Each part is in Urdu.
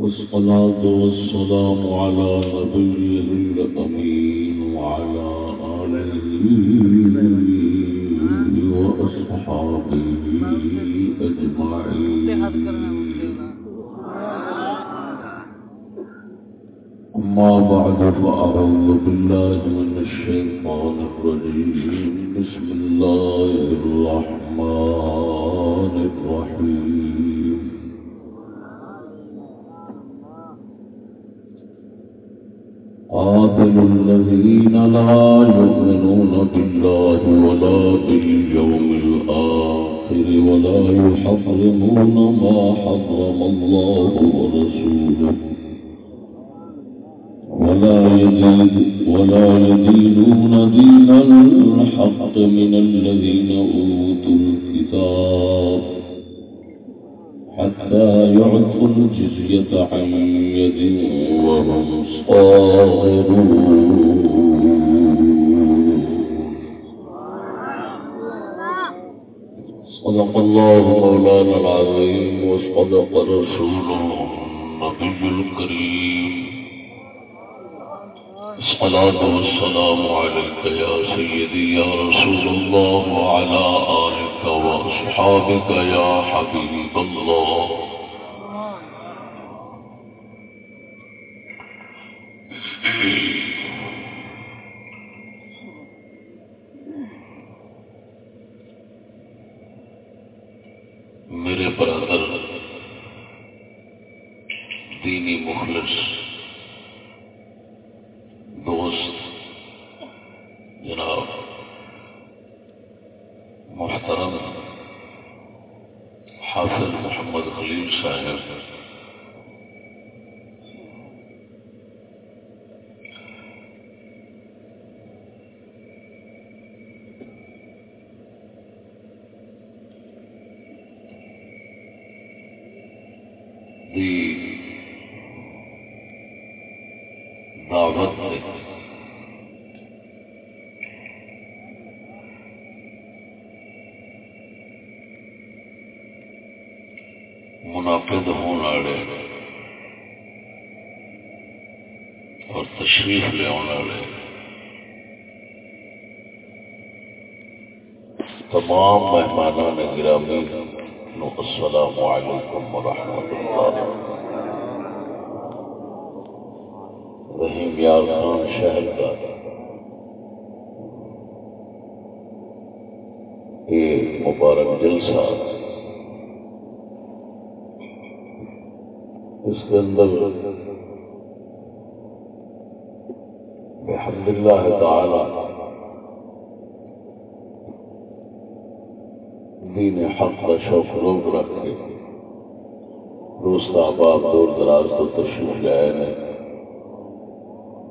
والصلاة والسلام على نبيه الأمين وعلى آله وأصحابه أجمعين. أما بعد فأعوذ بالله من الشيطان الرجيم. بسم الله الرحمن الرحيم. قاتل الذين لا يؤمنون بالله ولا باليوم الآخر ولا يحرمون ما حرم الله ورسوله. ولا يدين ولا يدينون دين الحق من الذين أوتوا الكتاب. حتى يعطوا الجزية عن يد وهم صاغرون صدق الله مولانا العظيم وصدق رسوله النبي الكريم. الصلاة والسلام عليك يا سيدي يا رسول الله وعلى آلك وأصحابك يا حبيب الله.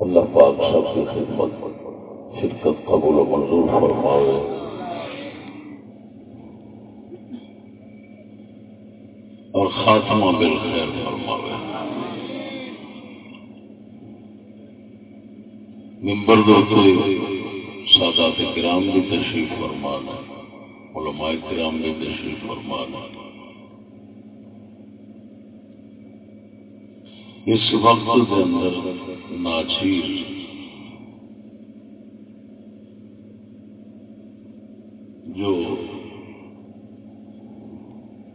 اللہ پاک سب کی خدمت، شرکت قبول و منظور فرماوے اور خاتمہ بالخیر فرماوے ممبر دوتے سادات کرام بھی تشریف فرمانا، علماء کرام بھی تشریف فرمانا۔ اس وقت کے اندر ناچیر۔ جو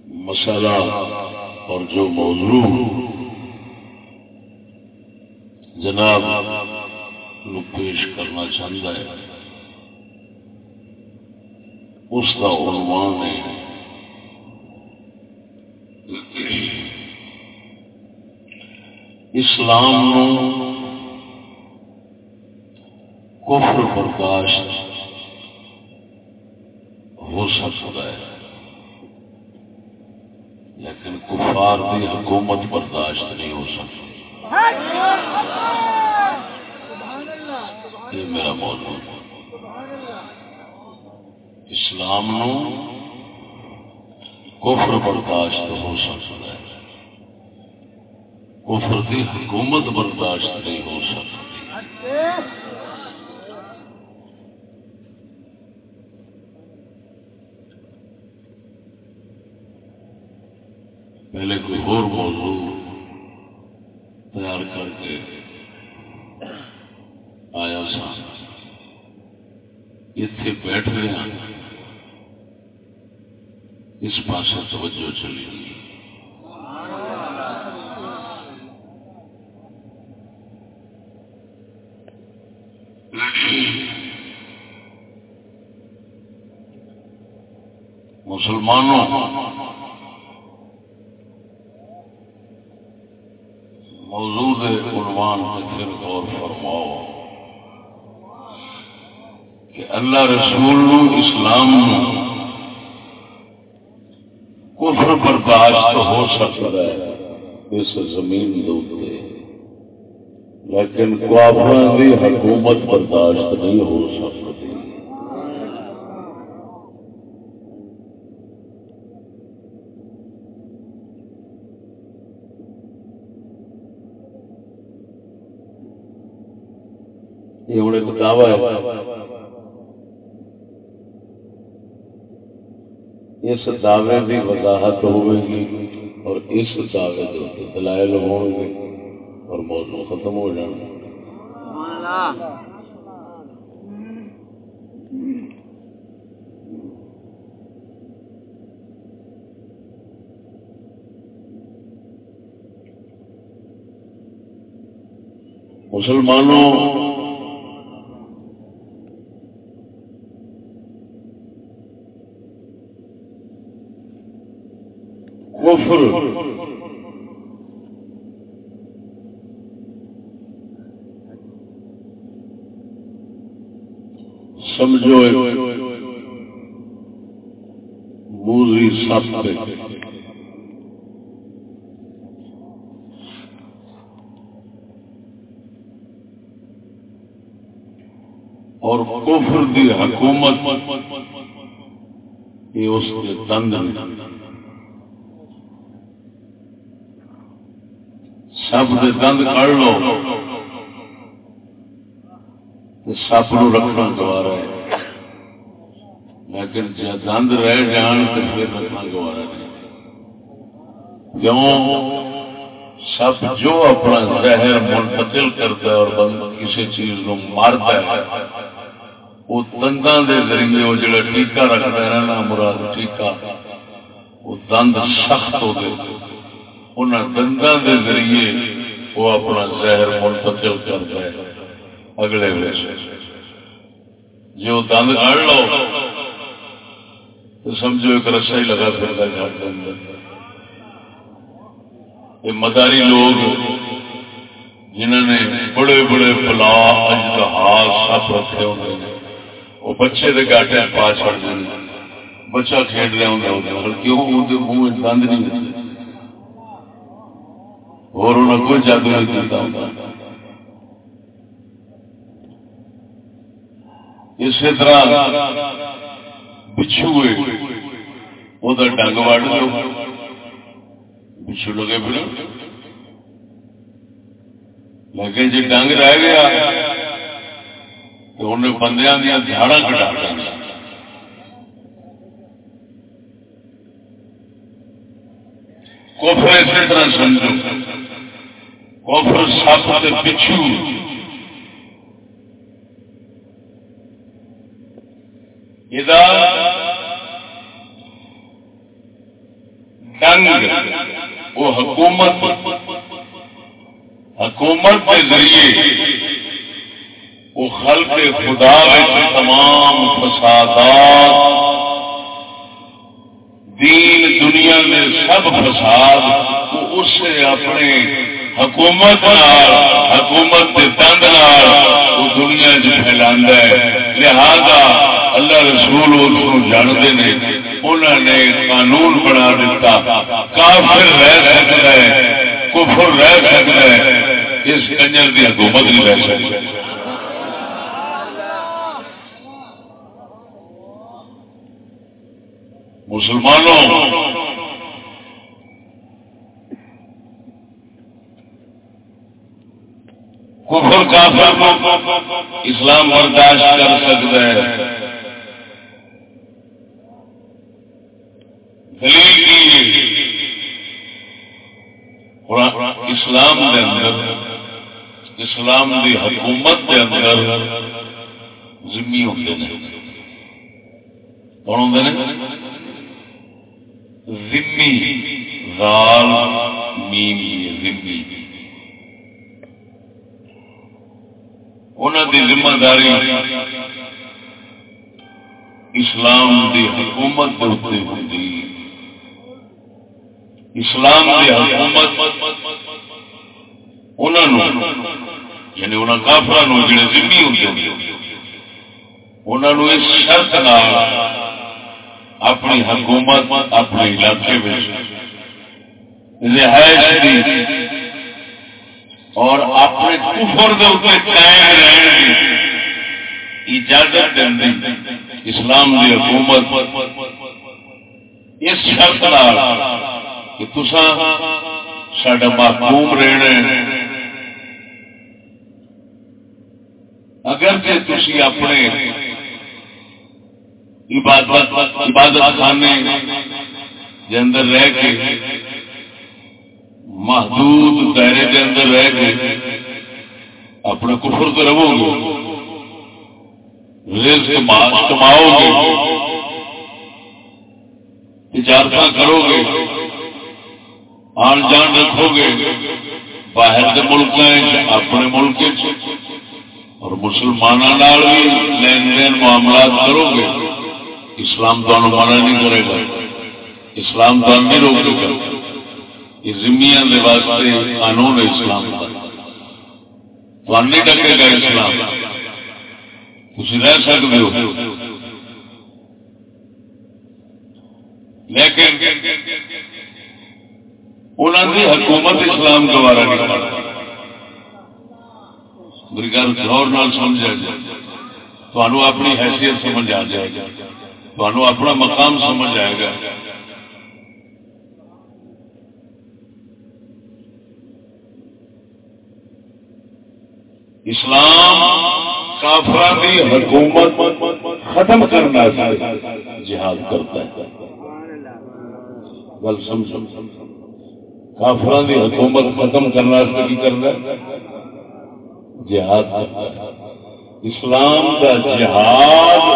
مسئلہ اور جو موضوع۔ جناب نو پیش کرنا چاہتا ہے۔ اس کا عنوان ہے اسلام نو کفر برداشت ہو سکتا ہے۔ لیکن کفار کی حکومت برداشت نہیں ہو سکتی۔ یہ میرا موضوع اسلام نو کفر برداشت ہو سکتا کفر دی حکومت برداشت نہیں ہو سکتی۔ پہلے کوئی اور موضوع تیار کر کے آیا سا اتے بیٹھ گیا اس پاس توجہ چلی گئی مسلمانوں موجود عنوان سے پھر غور فرماؤ کہ اللہ رسول اسلام کفر برداشت ہو سکتا ہے اس زمین دے لیکن کافر کی حکومت برداشت نہیں ہو سکتی۔ یہ ہوں ایک دعوی ہے۔ اس دعوے کی وضاحت ہوگی اور اس دعوے کے دلائل ہوں گے اور موضوع ختم ہو جانا۔ مسلمانوں کفر سمجھو موزی سپ اور کفر دی حکومت، یہ اس کے دند سب کے دند کڑ لو سپ نو رکھنا گوارا ہے۔ لیکن جب دند رہ جان تو پھر رکھنا گوارا نہیں۔ کیوں؟ سب جو اپنا زہر منتقل کرتا ہے اور کسی چیز کو مارتا ہے، وہ دندان دے ذریعے وہ جڑا ٹیکا رکھتا ہے نا مراد ٹیکا وہ دند سخت ہو گئے ان دندوں کے ذریعے وہ اپنا زہر منتقل کرتا ہے۔ اگلے ویسے، جو دند کڑ لو تو سمجھو ایک رسا ہی لگا پھرتا گھر کے اندر۔ یہ مداری لوگ جنہوں نے بڑے بڑے پلا اجتہار سب رکھے ہوتے ہیں۔ وہ بچے کے گاٹے پا چڑ دیں بچہ کھیل رہا ہوں کیوں منہ دند نہیں ہوتے اور انہیں کوئی جادو نہیں کرتا ہوتا اسی طرح بچھو وہ ڈنگ وڑ دو بچھو لگے پڑے لیکن جی ڈنگ رہ گیا تو انہیں بندیاں دیا جھاڑا کٹا دیا کوفر اسی طرح سمجھو کوفر سپ کے پچھو ڈنگ، وہ حکومت حکومت کے ذریعے وہ خلق خدا تمام فسادات، دین دنیا میں سب فساد، وہ اس اپنے حکومت نار حکومت کے تنگ وہ دنیا چلا ہے۔ لہذا اللہ رسول اس کو جانتے ہیں انہوں نے قانون بنا دیتا، کافر رہ سکتا ہے، کفر رہ سکتا ہے، اس کنجر کی حکومت نہیں رہ سکتی۔ مسلمانوں، کفر کافر اسلام برداشت کر سکتا ہے۔ دلیل کی اسلام دے اندر، اسلام دی حکومت دے اندر ذمی ہوتے ہیں کون ہوتے ہیں ذمی غال، میم ذمی انہوں دی ذمہ داری اسلام دی حکومت کے اتنے ہوتی اسلام دی حکومت انہوں یعنی انہوں کافر جڑے ذمہ ہوتے انہوں اس شرط اپنی حکومت، اپنے علاقے میں رہائش دی اور اپنے کفر دے اوپر قائم رہنے کی اجازت دیں اسلام دی حکومت، اس شرط کہ تسا سڈا محکوم رہنا اگر جی تھی اپنے عبادت عبادت خانے کے اندر رہ کے، محدود دائرے کے اندر رہ کے اپنے کفر تو رہو گے، رزق ماس کماؤ گے تجارت کرو گے۔ آن جان رکھو گے، باہر کے ملک اپنے ملک اور مسلمانوں بھی لین دین معاملات کرو گے۔ اسلام تو منع نہیں کرے گا۔ اسلام تو نہیں روکے گا۔ یہ زمیا کے واسطے قانون ہے اسلام کا تو نہیں ڈکے گا اسلام۔ تھی رہ سکتے ہو۔ لیکن انہوں نے حکومت اسلام دوبارہ نہیں کرتا میری گل غور سمجھا جائے جی۔ تو اپنی حیثیت سمجھ آ جائے گا تو اپنا مقام سمجھ آئے گا۔ اسلام کافر کی حکومت ختم کرنا جہاد کرتا ہے۔ گل سمجھ کافر کی حکومت ختم کرنا کی کرنا جہاد اسلام کا جہاد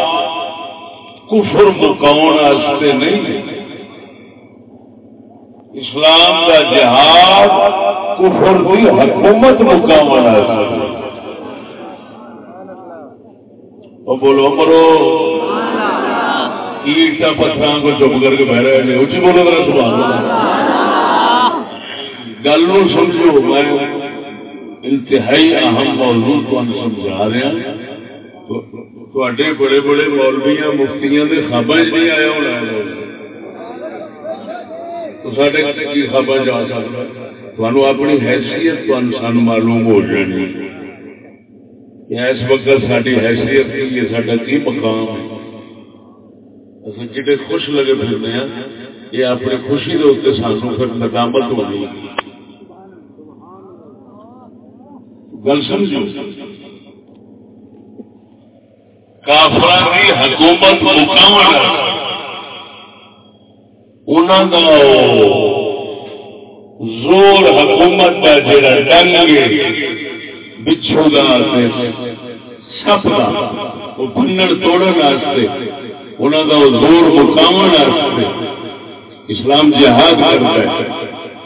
کفر مکاؤ نہیں اسلام کا جہاد کفر کی حکومت مکاؤ وہ بولو مرو۔ ایٹا پتھر کو چپ کر کے بہ رہے ہیں۔ اچھی بولو میرا سوال گل سمجھو، میں انتہائی اہم موضوع تمہیں سمجھا رہا ہاں۔ تے بڑے بڑے مولویا مفتیاں کے خوابا نہیں آیا ہونا تو سارے کی خوابا جا سکتا اپنی حیثیت سان معلوم ہو جانی اس وقت ساری حیثیت کی ہے سا کی مقام ہے۔ اصل جی خوش لگے پھرنے ہیں یہ اپنی خوشی کے اتنے سانو پھر ندامت ہو گئی گل سمجھو۔ کافر کی حکومت مقام زور حکومت کا جڑا ڈنگ بچھو کا سپ کا وہ بنن توڑن انہوں کا زور مقام اسلام جہاد کرتا ہے،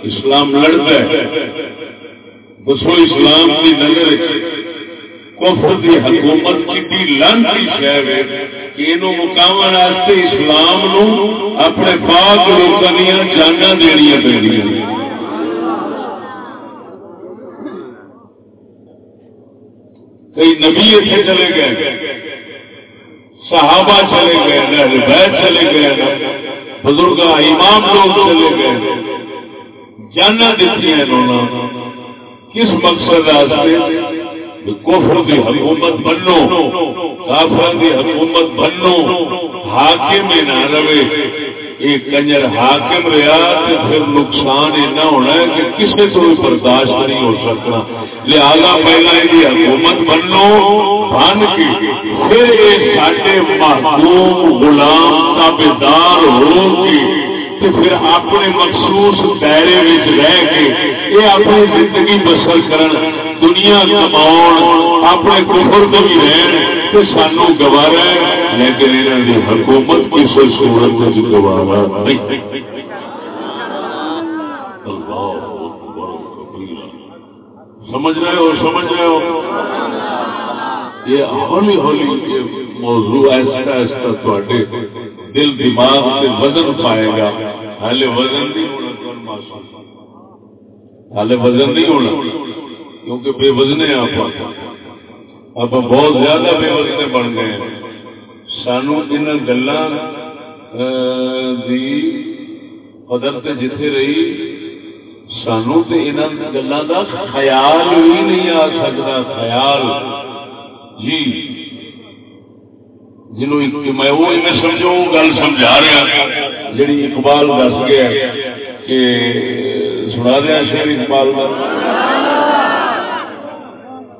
اسلام لڑتا ہے۔ دسو اسلام کی نظر کفر کی حکومت کی لانتی شہر ہے مقام واسطے اسلام نو اپنے پاک لوگوں دیا جانا دنیا پہ کئی نبی اتنے چلے گئے، صحابہ چلے گئے بیت چلے گئے بزرگ امام لوگ چلے گئے۔ جانا دیتی ہیں انہوں نے۔ کس مقصد کفر کی حکومت بنو، کافر کی حکومت بنو، حاکم نہ رہے۔ ایک کنجر حاکم رہا تو پھر نقصان ایسا ہونا ہے کہ کسی کو بھی برداشت نہیں ہو سکنا۔ لہذا پہلا یہ حکومت بنو، بن کے پھر یہ سارے محکوم غلام تابے دار ہو کے تو پھر اپنے مخصوص دائرے میں رہ کے یہ اپنی زندگی بسر کرن، دنیا کما اپنے کفر میں بھی رہن تو سانو گوارا ہے، لیکن یہاں کی حکومت کسی صورت گوارا نہیں۔ سمجھ رہے ہو، سمجھ رہے ہو؟ یہ ہولی ہولی یہ موضوع ایسا ایسا تے دل دماغ سے وزن پائے گا۔ ہالے وزن نہیں ہونا ہالے وزن نہیں ہونا، کیونکہ بے وزنے آپ۔ آپ بہت زیادہ بے وزنے بن گئے ہیں۔ سانو ان گلوں کی قدر جتھے رہی، سانو تو ان گلوں کا خیال بھی نہیں آ سکتا۔ خیال۔ جی۔ جنوں میں وہ سمجھو گل سمجھا رہا جی اقبال دس گیا کہ سنا دیا شیر اقبال کا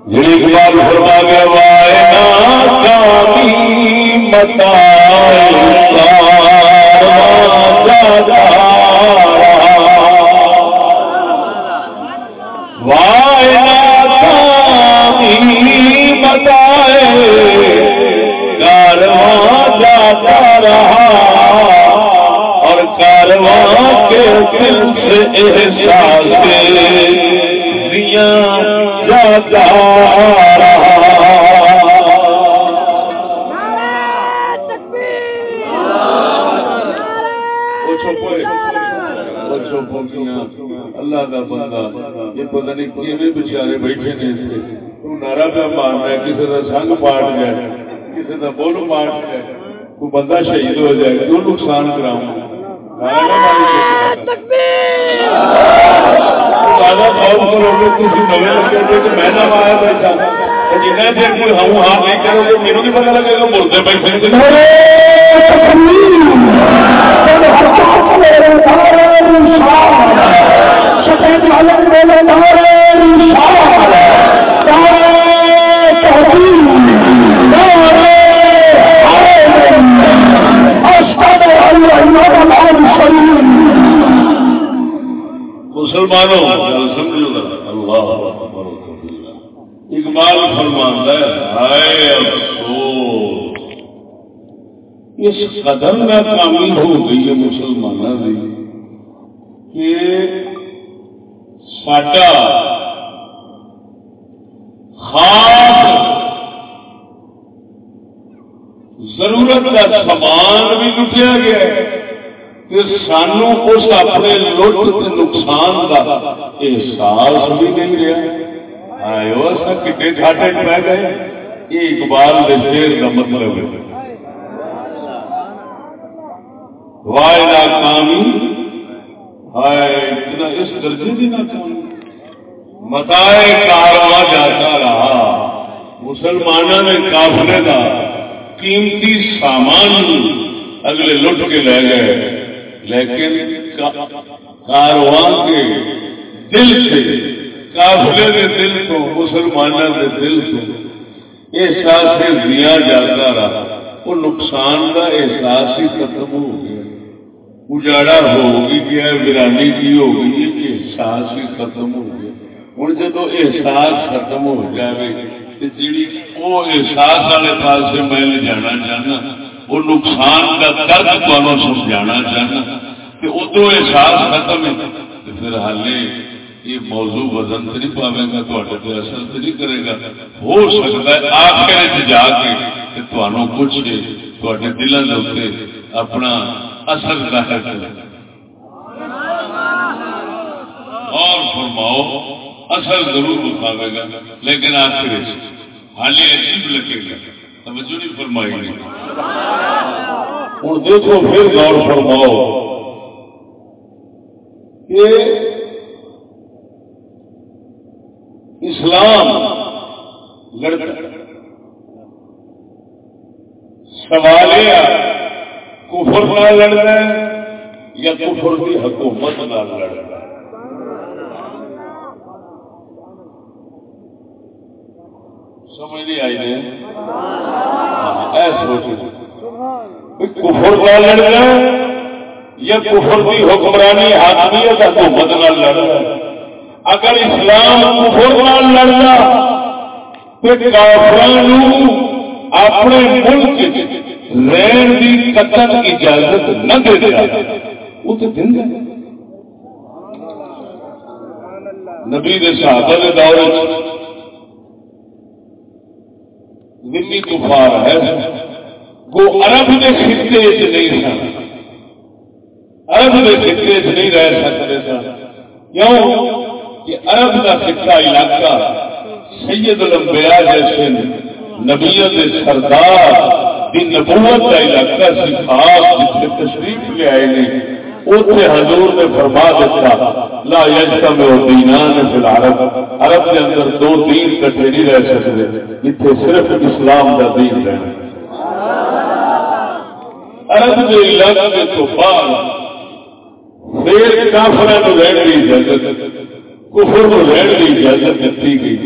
جی اقبال فرما گیا وائے متا احساس دیا جاتا اللہ کا بندہ یہ پتہ نہیں کیویں بچارے بیٹھے نے تو نعرہ پہ مارنا کسی کا سنگ پاٹ جائے کسی کا بول پاٹ جائے کوئی بندہ شہید ہو جائے کیوں نقصان کراؤں جنا دیر کوئی ہوں ہاں نہیں کرو گے میرے بھی پتا لگے گا مردے پیسے مسلمانوں سمجھو اللہ اقبال فرماندہ ہے، ہائے افسوس، اس قدر ناکامی ہو گئی ہے مسلمانوں کی کہ ساڈا خاص ضرورت کا سامان بھی لٹیا گیا ہے۔ سانو اس اپنے لٹ نقصان کا احساس بھی نہیں رہا۔ کتنے گھاٹے پہ گئے۔ یہ اقبال کے شیر کا مطلب ہے۔ وائے ناکامی ہائے اتنا اس درجے کی ناکامی متائے کارواں جاتا رہا۔ مسلمانوں نے کافلے کا قیمتی سامان اگلے لٹ کے لے گئے۔ لیکن کارواں کے دل سے، کافلے کے دل تو مسلمانوں کے دل تو احساس دیا جاتا رہا۔ وہ نقصان کا احساس ہی ختم ہو گیا۔ اجاڑا ہو گیا ویرانی کی ہو گئی احساس ہی ختم ہو گیا۔ ہوں جب احساس ختم ہو جائے تو جی وہ احساس والے پاس میں لے جانا چاہنا وہ نقصان کا درد تمہیں سمجھانا چاہنا کہ ادو احساس ختم ہے۔ پھر حالے یہ موضوع وزن سے نہیں پاوے گا تو اثر سے نہیں کرے گا۔ ہو سکتا ہے آخر جا کے تمہوں کچھ تے دلوں کے اتنے اپنا اثر ظاہر کرے۔ اور فرماؤ، اثر ضرور دکھاوے گا، لیکن آخر حالی عجیب لگے گا۔ توجہ نہیں فرمائی۔ ہوں، دیکھو، پھر غور فرماؤ۔ کہ اسلام سوال کفر نہ لڑنا یا کفر کی حکومت نہ لڑنا سمجھ نہیں آئی نے سوچ کفر نہ لڑنا یا کفر کی حکمرانی حاکمیت حکومت نال لڑنا اگر اسلام کفر نال لڑنا تو کافران اپنے ملک رہن کی قتل اجازت نہ دے دیا، وہ تو دن نبی دے صحابہ دے دور ذمی کفار ہے وہ عرب کے خطے چ نہیں سن۔ عرب کے خطے چ نہیں رہ سکتے سن۔ کیوں؟ کہ عرب کا خطہ علاقہ سید الانبیاء جیسے نبیت سردار دی نبوت کا علاقہ سی خاص جتنے تشریف لے آئے نے۔ اتنے حضور نے فرما دیتا، لا یجتا میں دینان فی العرب. عرب کے اندر دو دین کٹھے نہیں رہ سکتے، اتنے صرف اسلام کا دین رہنا۔ عرب کے علاقے تو بعد پھر کافر رہن کی اجازت، کفر کو رہن کی اجازت دیتی گئی۔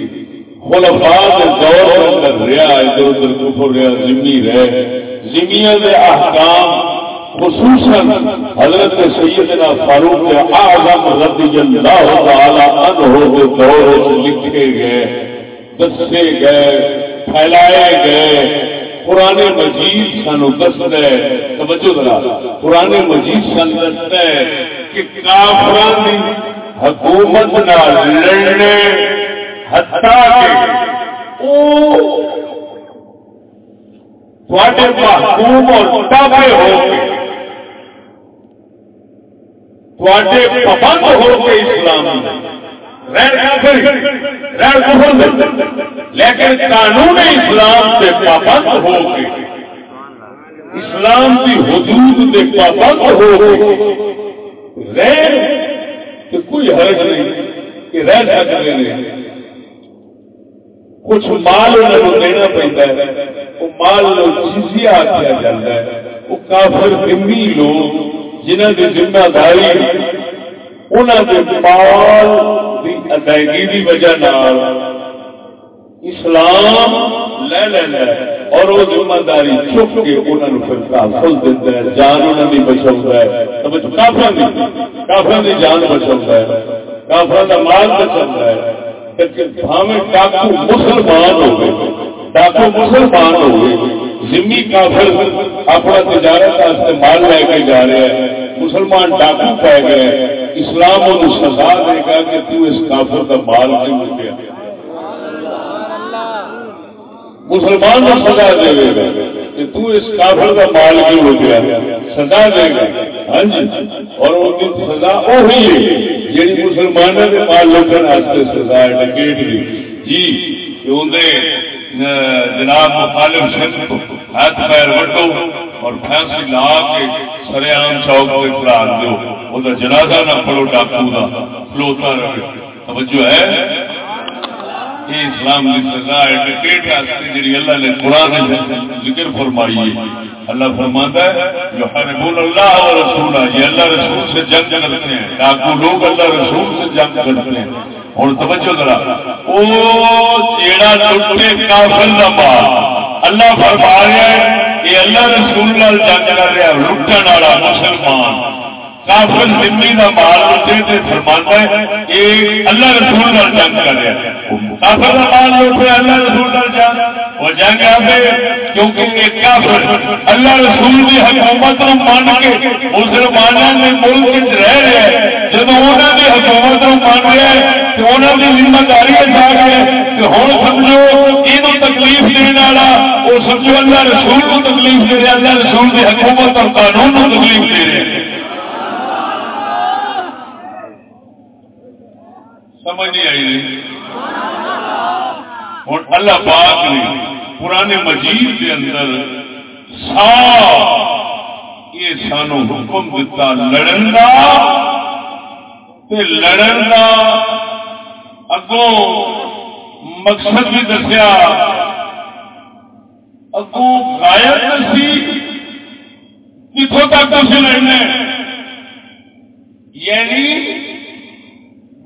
خلفاء کے دور اندر رہا، ادھر ادھر کفر رہا، زمین رہے۔ زمین کے احکام خصوصاً حضرت سیدنا فاروق اعظم رضی اللہ تعالی عنہ کے دور لکھے گئے، دسے گئے، پھیلائے گئے۔ پرانے مجید سانو دستا ہے۔ توجہ ذرا پرانے مجید سان دستا ہے کہ کافران حکومت نہ لڑنے حتا کہ او تھوڑے محکوم اور تابع ہو کے تھوڑے پابند ہو کے اسلام لیکن قانون اسلام سے پابند ہو کے، اسلام کی حدود سے پابند ہو کے۔ تو کوئی حرج نہیں کہ رہ سکتے ہیں۔ کچھ مال انہوں دینا پڑتا ہے۔ وہ مال چیزیں آخیا جاتا ہے۔ وہ کافر دمی لوگ جنہ کی ذمہ داری انہوں کے مال کی ادائیگی کی وجہ نال اسلام لے لینا اور وہ ذمہ داری چک کے انہوں پھر کافل دیتا ہے، جان انہوں کی بچاؤں ہے۔ کافر کافر کی جان بچاؤں ہے کافر کا مال بچاؤں ہے۔ بھاوے ڈاکو مسلمان ہو گئے ڈاکو مسلمان ہو گئے کافر اپنا تجارت مال لے کے جا رہے ہیں، مسلمان ڈاکو پہ گئے اسلام ان سزا دے گا کہ تو اس کافر کا مال کیوں مل مسلمان کو سزا دے گا کہ تو اس کافر کا مال کیوں ہو گیا سزا دے گا۔ ہاں جی۔ اور ان کی سزا وہی ہے جی مسلمانوں کے مال لوٹن سزا ہے۔ ڈکیٹ دی جی اندر جناب مخالف سکھ ہاتھ پیر وٹو اور پھانسی لا کے سر عام چوک پہ کھڑا دو وہ جنازہ نہ پڑو ڈاکو کا فلوتا رہے توجہ ہے؟ یہ اسلام کی سزا ہے۔ ڈکیٹ واسطے جی اللہ نے قرآن ذکر فرمائی ہے۔ اللہ فرماتا ہے جو حربول اللہ اور رسول یہ اللہ رسول سے جنگ کرتے ہیں۔ ڈاکو لوگ اللہ رسول سے جنگ کرتے ہیں۔ ہوں توجہ ذرا جیڑا ٹوٹے کافر دا بال اللہ فرما رہا ہے یہ اللہ رسول نال جنگ کر رہا ہے لٹن والا مسلمان کافر ذمہ کا مال لٹے تے فرماتا ہے یہ اللہ رسول نال جنگ کر رہا ہے کافر کا مال لٹے اللہ رسول نال جنگ وہ جنگ آئے کیونکہ ایک کافر اللہ رسول کی حکومت نو مان کے مسلمانوں نے ملک رہ رہے ہیں۔ جب انہوں نے حکومت نو مان رہا ہے تو انہوں کی ذمہ داری اٹھا گئے کہ ہوں سمجھو یہ تکلیف دینے والا، وہ سمجھو اللہ رسول کو تکلیف دے رہے اللہ رسول کی حکومت اور قانون کو تکلیف دے رہے سمجھ نہیں آئی جی؟ ہوں۔ اللہ پاک نے پرانے مجید کے اندر سا یہ سانو حکم دیتا لڑن کا لڑن کا اگوں مقصد بھی دسیا، اگوں غائب سی کتوں تک تھی لڑنا یعنی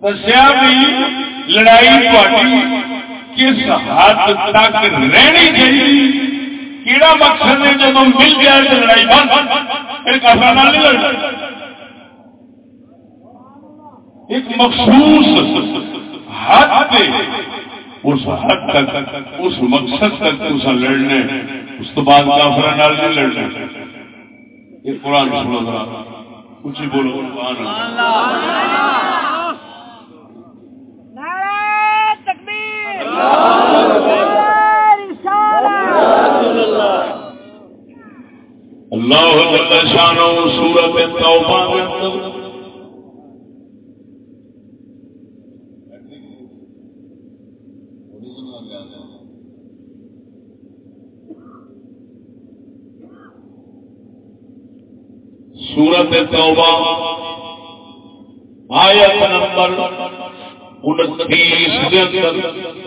دسیا بھی لڑائی تاری کس حد تک رہنی چاہیے، کیڑا مقصد ہے جب مل گیا تو لڑائی بند، پھر کسا نہ نہیں ایک مخصوص حد پہ، اس حد تک، اس مقصد تک تصا لڑنا اس تو بعد کافر نہیں لڑنا۔ یہ قرآن سنو ذرا، کچھ ہی بولو، قرآن۔ اللہ جل شانہ سورت توبہ میں سورت توبہ آیت نمبر انتیس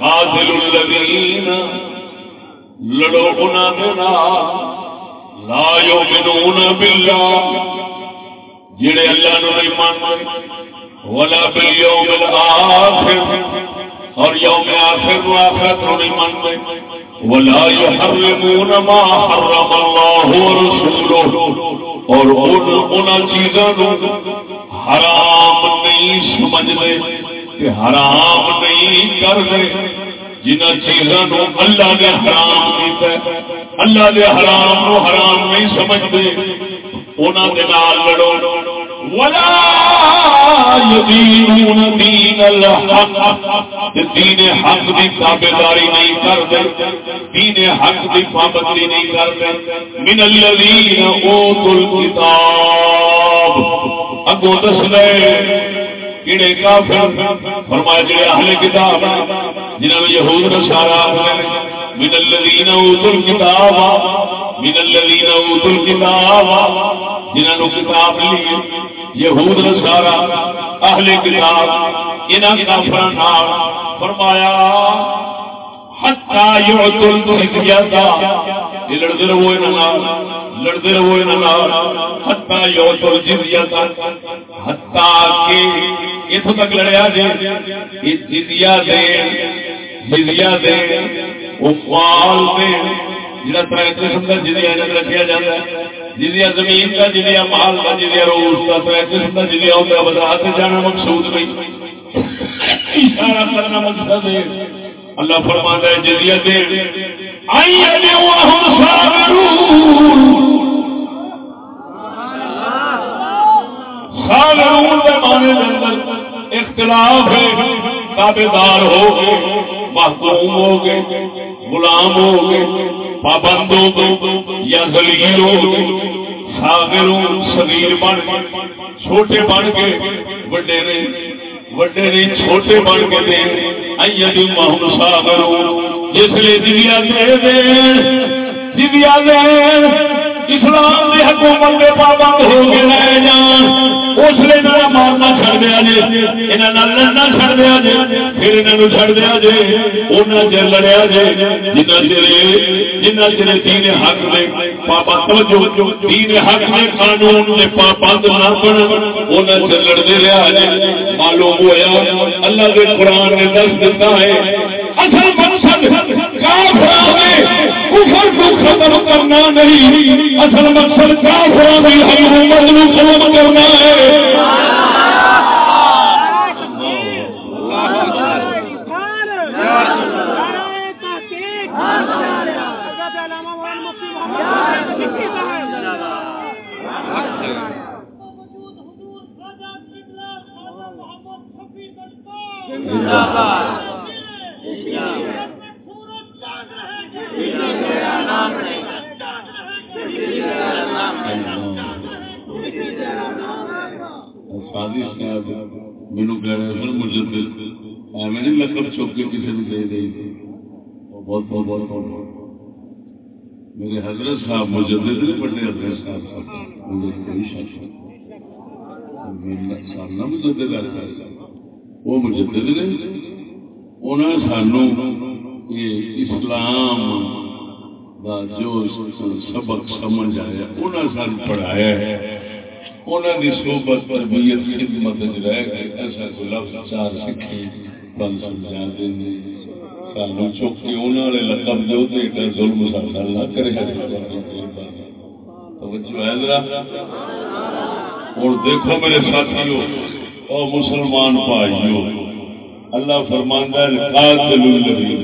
قاتل الذين لڑو گنا دینا لا یؤمنون باللہ، جڑے اللہ نو نہیں مانتے، ولا بالیوم الاخر، اور یوم آخر نو آخرت نو نہیں مانتے، ولا يحرمون ما حرم الله ورسوله اور ان ان چیزاں حرام نہیں سمجھتے۔ کہ حرام نہیں کرتے جنہ چیزوں اللہ نے حرام کیتا ہے، اللہ نے حرام نو حرام نہیں سمجھتے۔ انہوں کے نال لڑو۔ ولا يدينون دين الحق۔ دین حق کی تابعداری نہیں کرتے، دین حق کی پابندی نہیں کرتے۔ من الذين اوتوا الكتاب۔ اگو دس لے۔ کیڑے کافر؟ فرمایا جڑے اہل کتاب جنہاں نو یہود نصارا من الذين اوتوا الكتاب، من الذين اوتوا الكتاب، جنہاں نو کتاب لی یہود نصارا اہل کتاب، انہاں کافراں نال فرمایا حتا یعطوا الجزیہ لڑتے رہو لڑتے رہو ہتا یوت جزیا ہتا کے اتو تک لڑیا جی جزیا دے جزیا دے اقوال دے، جڑا تر قسم کا جزیا رکھا جاتا ہے۔ جزیا زمین کا جزیا مال کا جزیا روز کا تر قسم کا جزیا ہوتا ہے وضاحت جانا مقصود نہیں۔ اشارہ کرنا مقصد ہے۔ اللہ فرماتا ہے جزیا دے اختلاف ہے تابے دار ہو گئے محکوم ہو گئے غلام ہو گئے پابند ہو گئے یا زلیل ہو گئے ساگروں سگیر بن گئے، چھوٹے بن کے وڈے نے وڈے نے چھوٹے بن کے دے آئی محمد ساگروں جس لیے دنیا دے دنیا دے اسلام کی حکومت کے پابند ہو کے لے جان، اس لیے مارنا چڑ دیا جی یہاں لڑنا چڑ دیا جی پھر یہاں چڑ دیا جی ان چر لڑیا جی جنا چر جنا چر تین حق نے پابند تین حق نے قانون نے پابند نہ بن ان چر لڑتے رہا جی معلوم ہوا اللہ کے قرآن نے دس دیتا ہے، اصل مقصد کفر کو ختم کرنا نہیں۔ اصل مقصد کافروں کی حکومت کو ختم کرنا ہے۔ مینو ایویں نہیں لقب چوک کے کسی نے دے دے بہت بہت بہت بہت میرے حضرت صاحب مجدد نے بڑے حضرت صاحب کوئی شک مجدد وہ مجدد نے سانو یہ اسلام دا جو سبق سمجھ آیا انہیں سان پڑھایا ہے انہوں نے صحبت تربیت خدمت رہ گئے ایسا کو لفظ چار سکھے بند سمجھا دیں سانو چک کے انہوں نے لقب دو تو ایڈا ظلم سارا نہ کرے ہوں دیکھو میرے ساتھیوں او مسلمان بھائیو اللہ فرماندہ قاتل الذین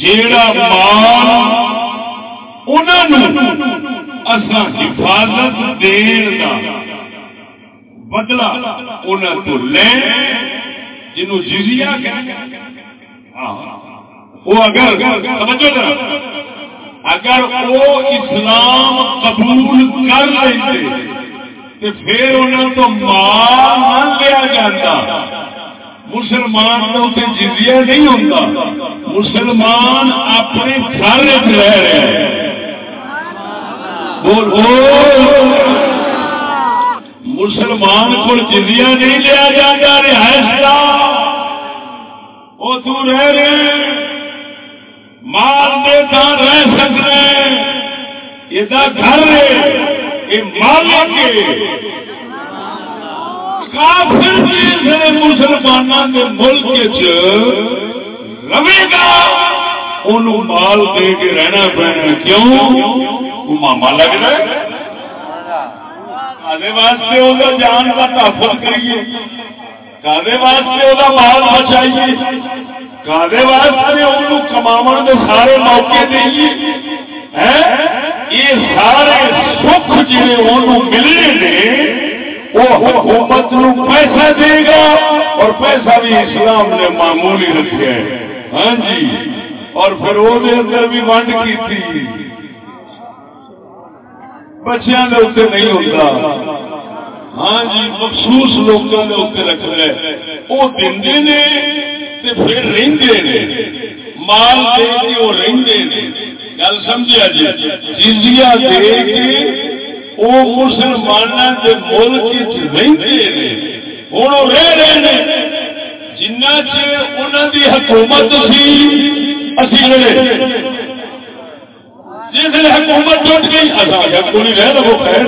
جیڑا مال اصا حفاظت دین کا بدلا انہوں کو لین جنوں جزیا ہاں۔ وہ اگر سمجھو ذرا، اگر وہ اسلام قبول کر لیں تو پھر انہوں تو مال نہ لیا جاتا۔ مسلمان تو جزیا نہیں ہوتا مسلمان اپنے گھر رہ رہے ہیں۔ مسلمان کو جزیا نہیں لیا جاتا رہائش کا وہ تو رہ رہے مال دے دان رہ سکتے یہ گھر یہ مالک کافر جیسے مسلمانوں کے ملک رہے گا۔ ان مال دے کے رہنا پڑنا کیوں؟ ماما لگ رہا ہے۔ واسطے وہ جان کا تحفظ کریے۔ کدے واسطے وہ مال بچائیے۔ کدے واسطے انہوں کما کے سارے موقع دئیے۔ یہ سارے سکھ جی ملے نے وہ حکومت نو پیسہ دے گا اور پیسہ بھی اسلام نے معمولی رکھے ہاں جی۔ اور پھر وہ اندر بھی ونڈ کی تھی۔ بچیاں کے اتنے نہیں ہوتا۔ ہاں جی مخصوص لوگوں کے اتنے رکھ رہے وہ دے نے تے پھر مال دے کے وہ گل سمجھا جی؟ جزیا دے کے وہ مسلمان کے ملک رہتے ہوں رہ رہے ہیں۔ جنہ چ حکومت سی، اسی جس نے حکومت ٹوٹ گئی اصل کوئی رہ لو خیر۔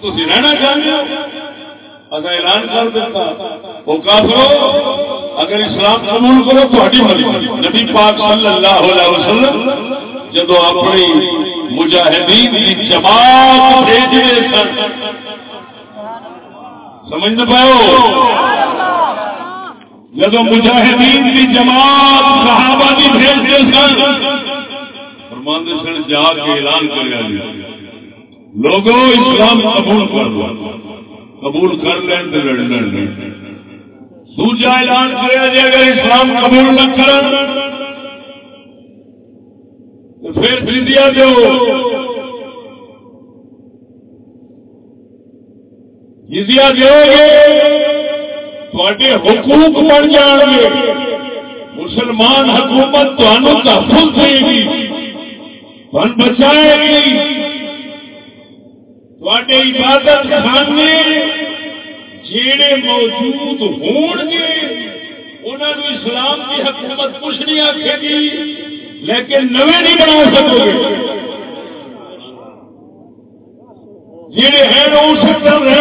تھی رہنا چاہتے ہو اگر اعلان کر دیتا۔ وہ کافرو، اگر اسلام قبول کرو تو مرضی۔ نبی پاک صلی اللہ علیہ وسلم جدو اپنی مجاہدین کی جماعت بھیج رہے سن سمجھ نہ پاؤ جدو مجاہدین کی جماعت صحابہ کی بھیج رہے سن، فرمان سن، جا کے اعلان کر جی۔ لوگوں، اسلام قبول کر دو قبول کر لین تو لڑ لڑ دوجا اعلان کرے جی اگر اسلام قبول نہ کر پھر فیدیا دو جزیا دو گے تھوڑے حقوق بن جان گے۔ مسلمان حکومت تحفظ دے گی۔ تن بچائے گی۔ عبادت خانے جڑے موجود ہون گے انہوں اسلام کی حکومت کچھ نہیں آخے گی۔ لیکن نوے نہیں بنا سکو گے۔ جہے ہیں وہ سکتا رہ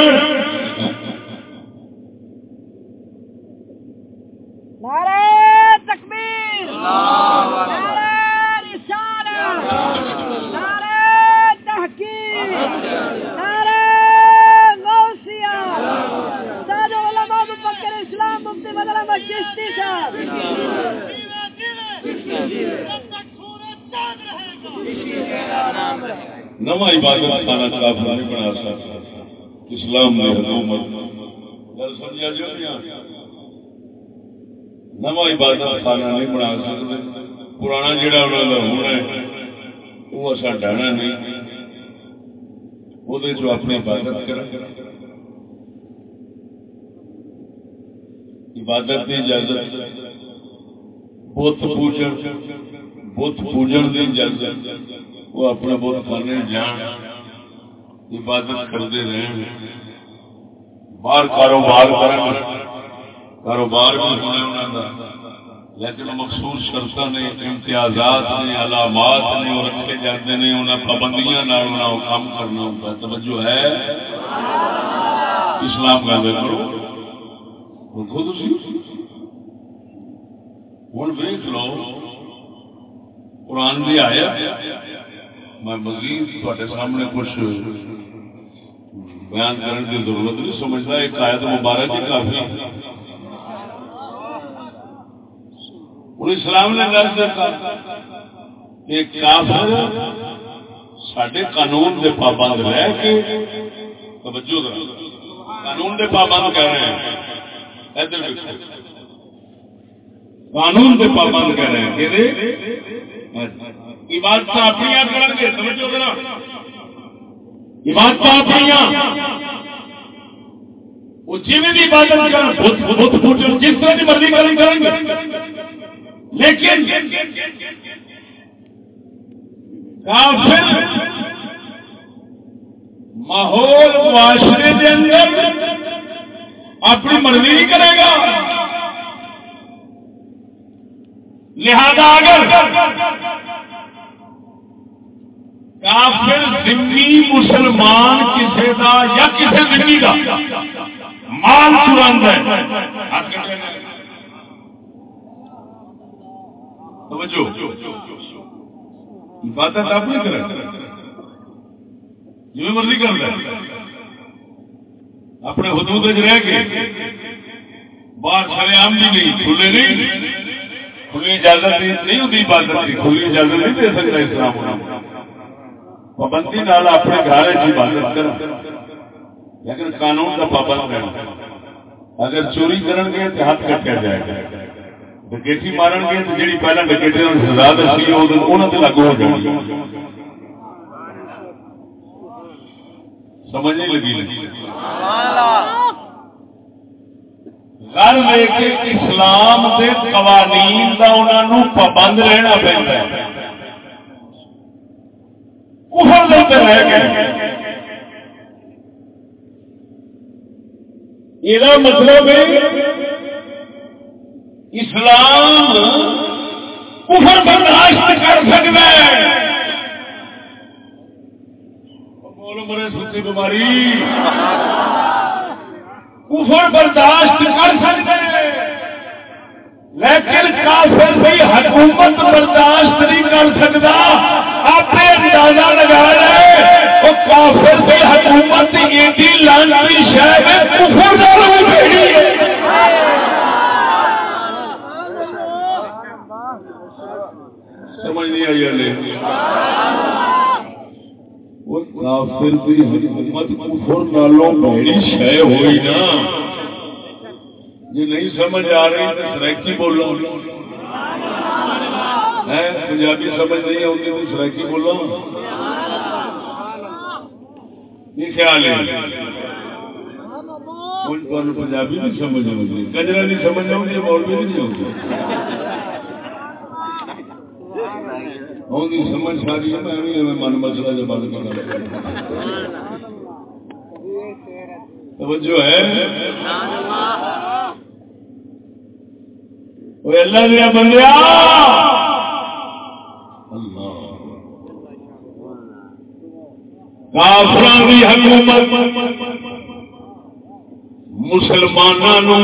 خانہ نہیں بنا سکتے پرانا جڑا انہوں کا ہونا ہے وہ اصا ڈانا نہیں وہ اپنی عبادت کر عبادت کی اجازت بت پوجن بت پوجن کی اجازت وہ اپنے بت خانے جان عبادت کرتے رہے باہر کاروبار کر کاروبار بھی ہونا انہوں کا لیکن مخصوص شرط نے، امتیازات نے، علامات نے وہ رکھے جاتے ہیں، انہیں پابندیاں کام کرنا ہوتا ہے۔ توجہ ہے؟ اسلام کا کرو خود ہوں دیکھ لو، قرآن بھی آیا میں مزید تے سامنے کچھ بیان کرنے کی ضرورت نہیں سمجھتا ایک آیت مبارک ہی کافی ہوں اسلام نے دس دیتا کہ کافر سڈے قانون دے پابند رہ کے توجہ قانون دے پابند کر رہے ہیں ادھر قانون دے پابند کر رہے ہیں عبادت اپنی کریں گے توجہ کرنا عبادت اپنی وہ جی بھی عبادت کریں جس طرح کی مرضی کریں گے کافر ماحول معاشرے کے اندر اپنی مرضی نہیں کرے گا۔ لہذا اگر کافر ذمی مسلمان کسی کا یا کسی ذمی کا مال چرند ہے۔ توجہ۔ عبادت آپ نہیں کریں جی مرضی کر رہے اپنے حدود رہ کے باہر سارے عام بھی نہیں، کھلے نہیں۔ کھلی اجازت نہیں ہوتی عبادت کی۔ کھلی اجازت نہیں دے سکتا اسلام ہونا۔ پابندی نال اپنے گھر عبادت کر لیکن قانون کا پابند رہنا۔ اگر چوری کرن گے تو ہاتھ کٹیا جائے گا۔ ڈکیٹی مارن گے تو جی پہلے ڈکیٹی سزا دسی انہوں سے لاگو ہو جائے سمجھ نہیں لگی لگی گھر لے کے اسلام کے قوانین کا انہوں پابند رہنا پہنتا ہے کفر رہ گئے یہ مطلب ہے اسلام کفر برداشت کر سکتا ہے۔ بولو مرے سوچی بیماری۔ کفر برداشت کر سکتے ہیں لیکن کافر بھی حکومت برداشت نہیں کر سکتا۔ آپ اندازہ لگا رہے وہ کافر بھی حکومت ایڈی لانتی شاید کفر سمجھ نہیں آئی ہلے کافر دی حکومت کفر نالوں بڑی شے ہوئی نا۔ یہ نہیں سمجھ آ رہی تو سریکی بولو۔ پنجابی سمجھ نہیں آتی تو سریکی بولو۔ یہ خیال ہے؟ پنجابی نہیں سمجھ آؤں کجرا نہیں سمجھ آؤں گی مولوی نہیں آؤں ہوں سمجھ ساری میں من مسئلہ جو بند کرنا توجہ ہے؟ اللہ دیا بندیا! کافران کی حکومت مسلمانوں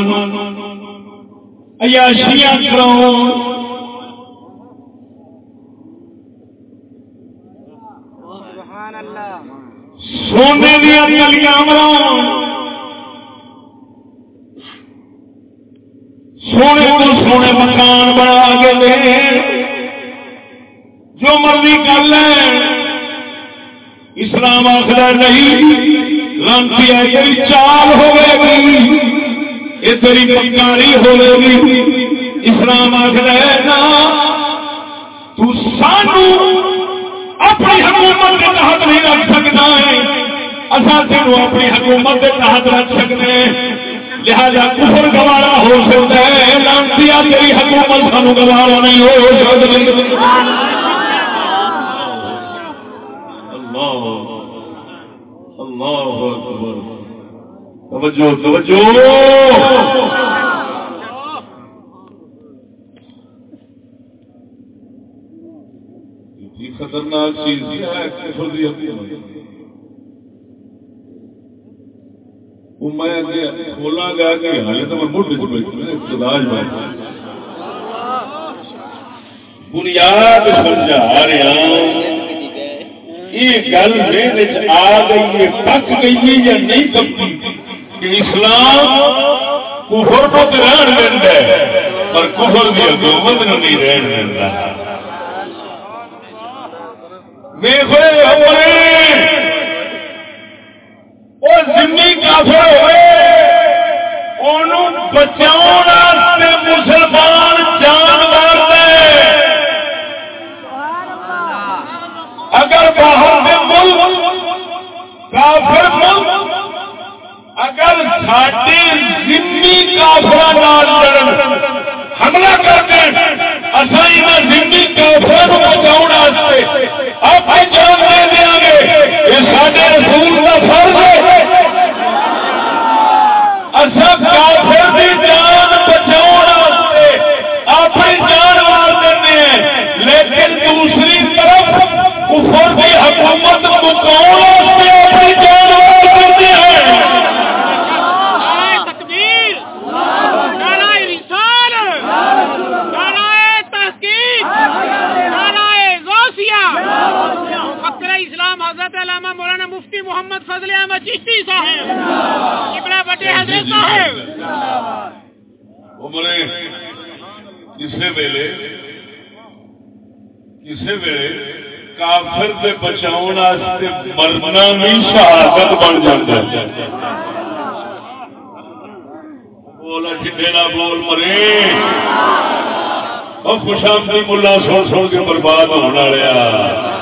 عیاشیاں کراؤ سونے دیا گلیاں سونے کو سونے مکان بنا کے دے۔ جو مرضی کر لیں اسلام آخر نہیں۔ لانتی ہے تیری چال ہوئے گی یہ تیری پنکاری ہوئے گی اسلام آخر ہے نا۔ تو سانو اپنی حکومت کے تحت نہیں رکھ سکتا ہے۔ اصا تین اپنی حکومت کے تحت رکھ سکتے ہیں۔ لہذا کفر گوارا ہو سکتا ہے۔ لانتی تیری حکومت سانو گوارا نہیں ہو سکتی اللہ اکبر۔ توجہ توجہ۔ خطرناک چیز ہے، کفر دی حکومت میں گا کہ حالے تو میں بنیاد سمجھا رہا یہ گل میرے آ گئی ہے، پک گئی ہے یا نہیں پکی؟ کہ اسلام کفر کو تو رہن دینا ہے، پر کفر کی حکومت نہیں رہن دینا وہ زمین کافر ہوئے۔ بچاؤ مسلمان جان اگر باہر کے ملک کافر ملک، اگر ساڈے زمین کافر حملہ کر کے اصل زمین کافر بچاؤ آپ جان دے دیا گے، یہ سارے رسول کا فرض ہے۔ اصل کافر کی جان بچاؤ واسطے اپنی جان مار دیں لیکن دوسری طرف کفر کی حکومت مکاؤ واسطے اپنی جان کرتے ہیں۔ اسلام حضرت علامہ مولانا مفتی محمد فضل احمد چشتی صاحب۔ ابڑا بٹے حضرت صاحب۔ کسی ویلے کسی ویلے کافر سے بچاؤ مرنا بھی شہادت بن جاتا۔ ہے بولا ٹھنڈے نہ بول مرے۔ خوشامدی ملا سو سو کے برباد ہونے والا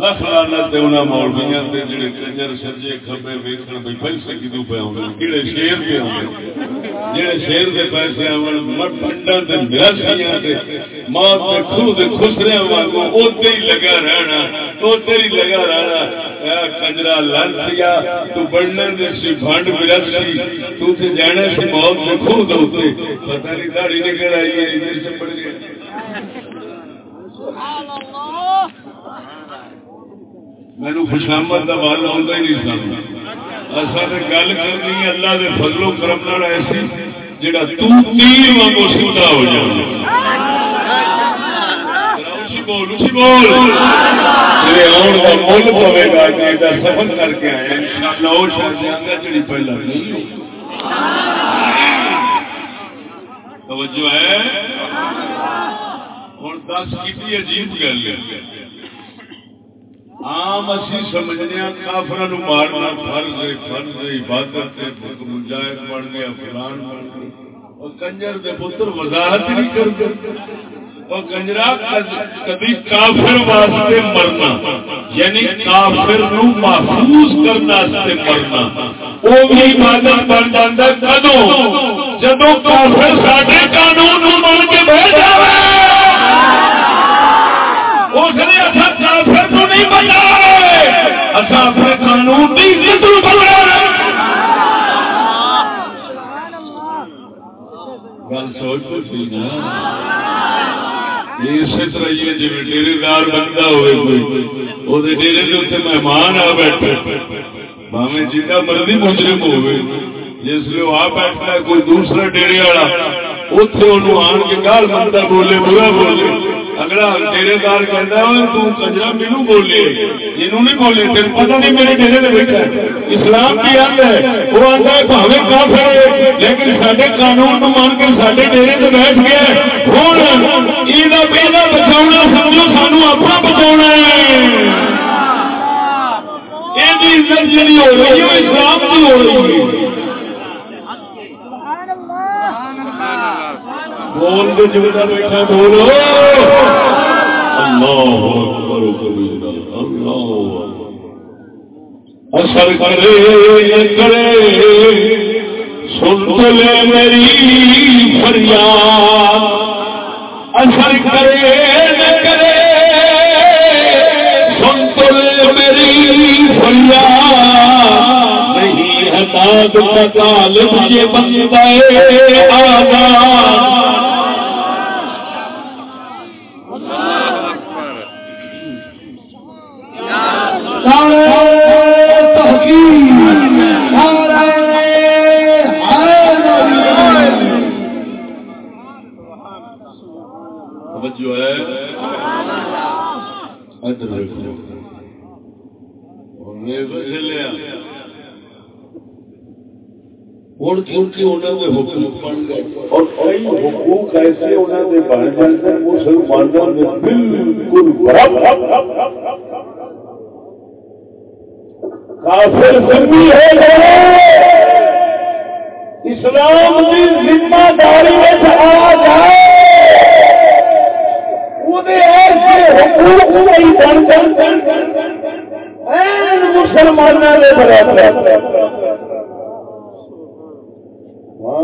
لکھ لانا مولویا جڑے کنجر سجے کبے ویکن بھائی پیسے کدو پہ آؤں کہڑے شیر پہ آؤں جہے شیر کے پیسے آنڈن موت کے خوہ کے خسرے واگو ادھر ہی لگا رہنا ادھر ہی لگا رہنا۔ کنجرا لڑیا تو بڑھنے دے سی، بھنڈ برس سی۔ تو تے جانا سی موت کے خوہ دے پتہ نہیں داڑھی نکل آئی ہے ادھر سے پڑ گیا مینو خوشامد کا بل آتا ہی نہیں سن اصل گل کرنی اللہ کے فضل و کرم ایسی جڑا تیر واگو سیدھا ہو جائے۔ سفر کر کے آیا پہلا توجہ ہے؟ ہوں دس کی عجیب گل ہے۔ عام اسی سمجھنے کافر مارنا فرض ہے فرض ہے عبادت ہے مجاہد بن گیا فلان بن گیا اور کنجر دے پتر وضاحت نہیں کرتے اور کنجرا کبھی کافر واسطے مرنا یعنی کافر نو محفوظ کرنا مرنا وہ بھی عبادت بن جاتا کدو جدو کافر سارے قانون مان کے بہ جائے اس نے نہیں بنا اچھا اپنے قانون کی عزت بنا گل سوچ تو سی نا۔ اسی طرح یہ جی ڈیری دار بندہ ہوئے کوئی۔ وہ ڈیری کے اتنے مہمان آ بیٹھے۔ باوے جا مرضی مجرم ہوئے، جس لیے وہ آ بیٹھتا ہے کوئی دوسرا ڈیری والا اتنے انہوں آن کے گال بندہ بولے برا بولے۔ اگلا ڈیری دار کہتا ہے تو مینو بولے جنہوں نہیں بولے تین پتا نہیں میرے ڈیری میں بیٹھا اسلام کی حل ہے وہ آتا ہے بھاوے کافر ہے لیکن سارے قانون کو مان کے سارے ڈیری سے بیٹھ گیا ہوں یہ پہلا بچاؤنا سمجھو سانو اپنا بچاؤنا ہے عزت جی ہو رہی ہے اسلام کی ہو رہی ہے بول دے جگہ بیٹھا بولو اللہ اکبر و کبیرہ اللہ۔ اثر کرے کرے۔ سن تو لے میری فریاد۔ اثر کرے، نہ کرے۔ آگ کا طالب یہ بندہ آزاد ہوں کیونکہ انہوں نے حقوق بن گئے اور کئی حقوق ایسے انہوں نے بن جاتے ہیں مسلمانوں نے بالکل کافر گئے اسلام کی ذمہ داری آ جائے ایسے حقوق نہیں بن جاتے مسلمانوں نے برابر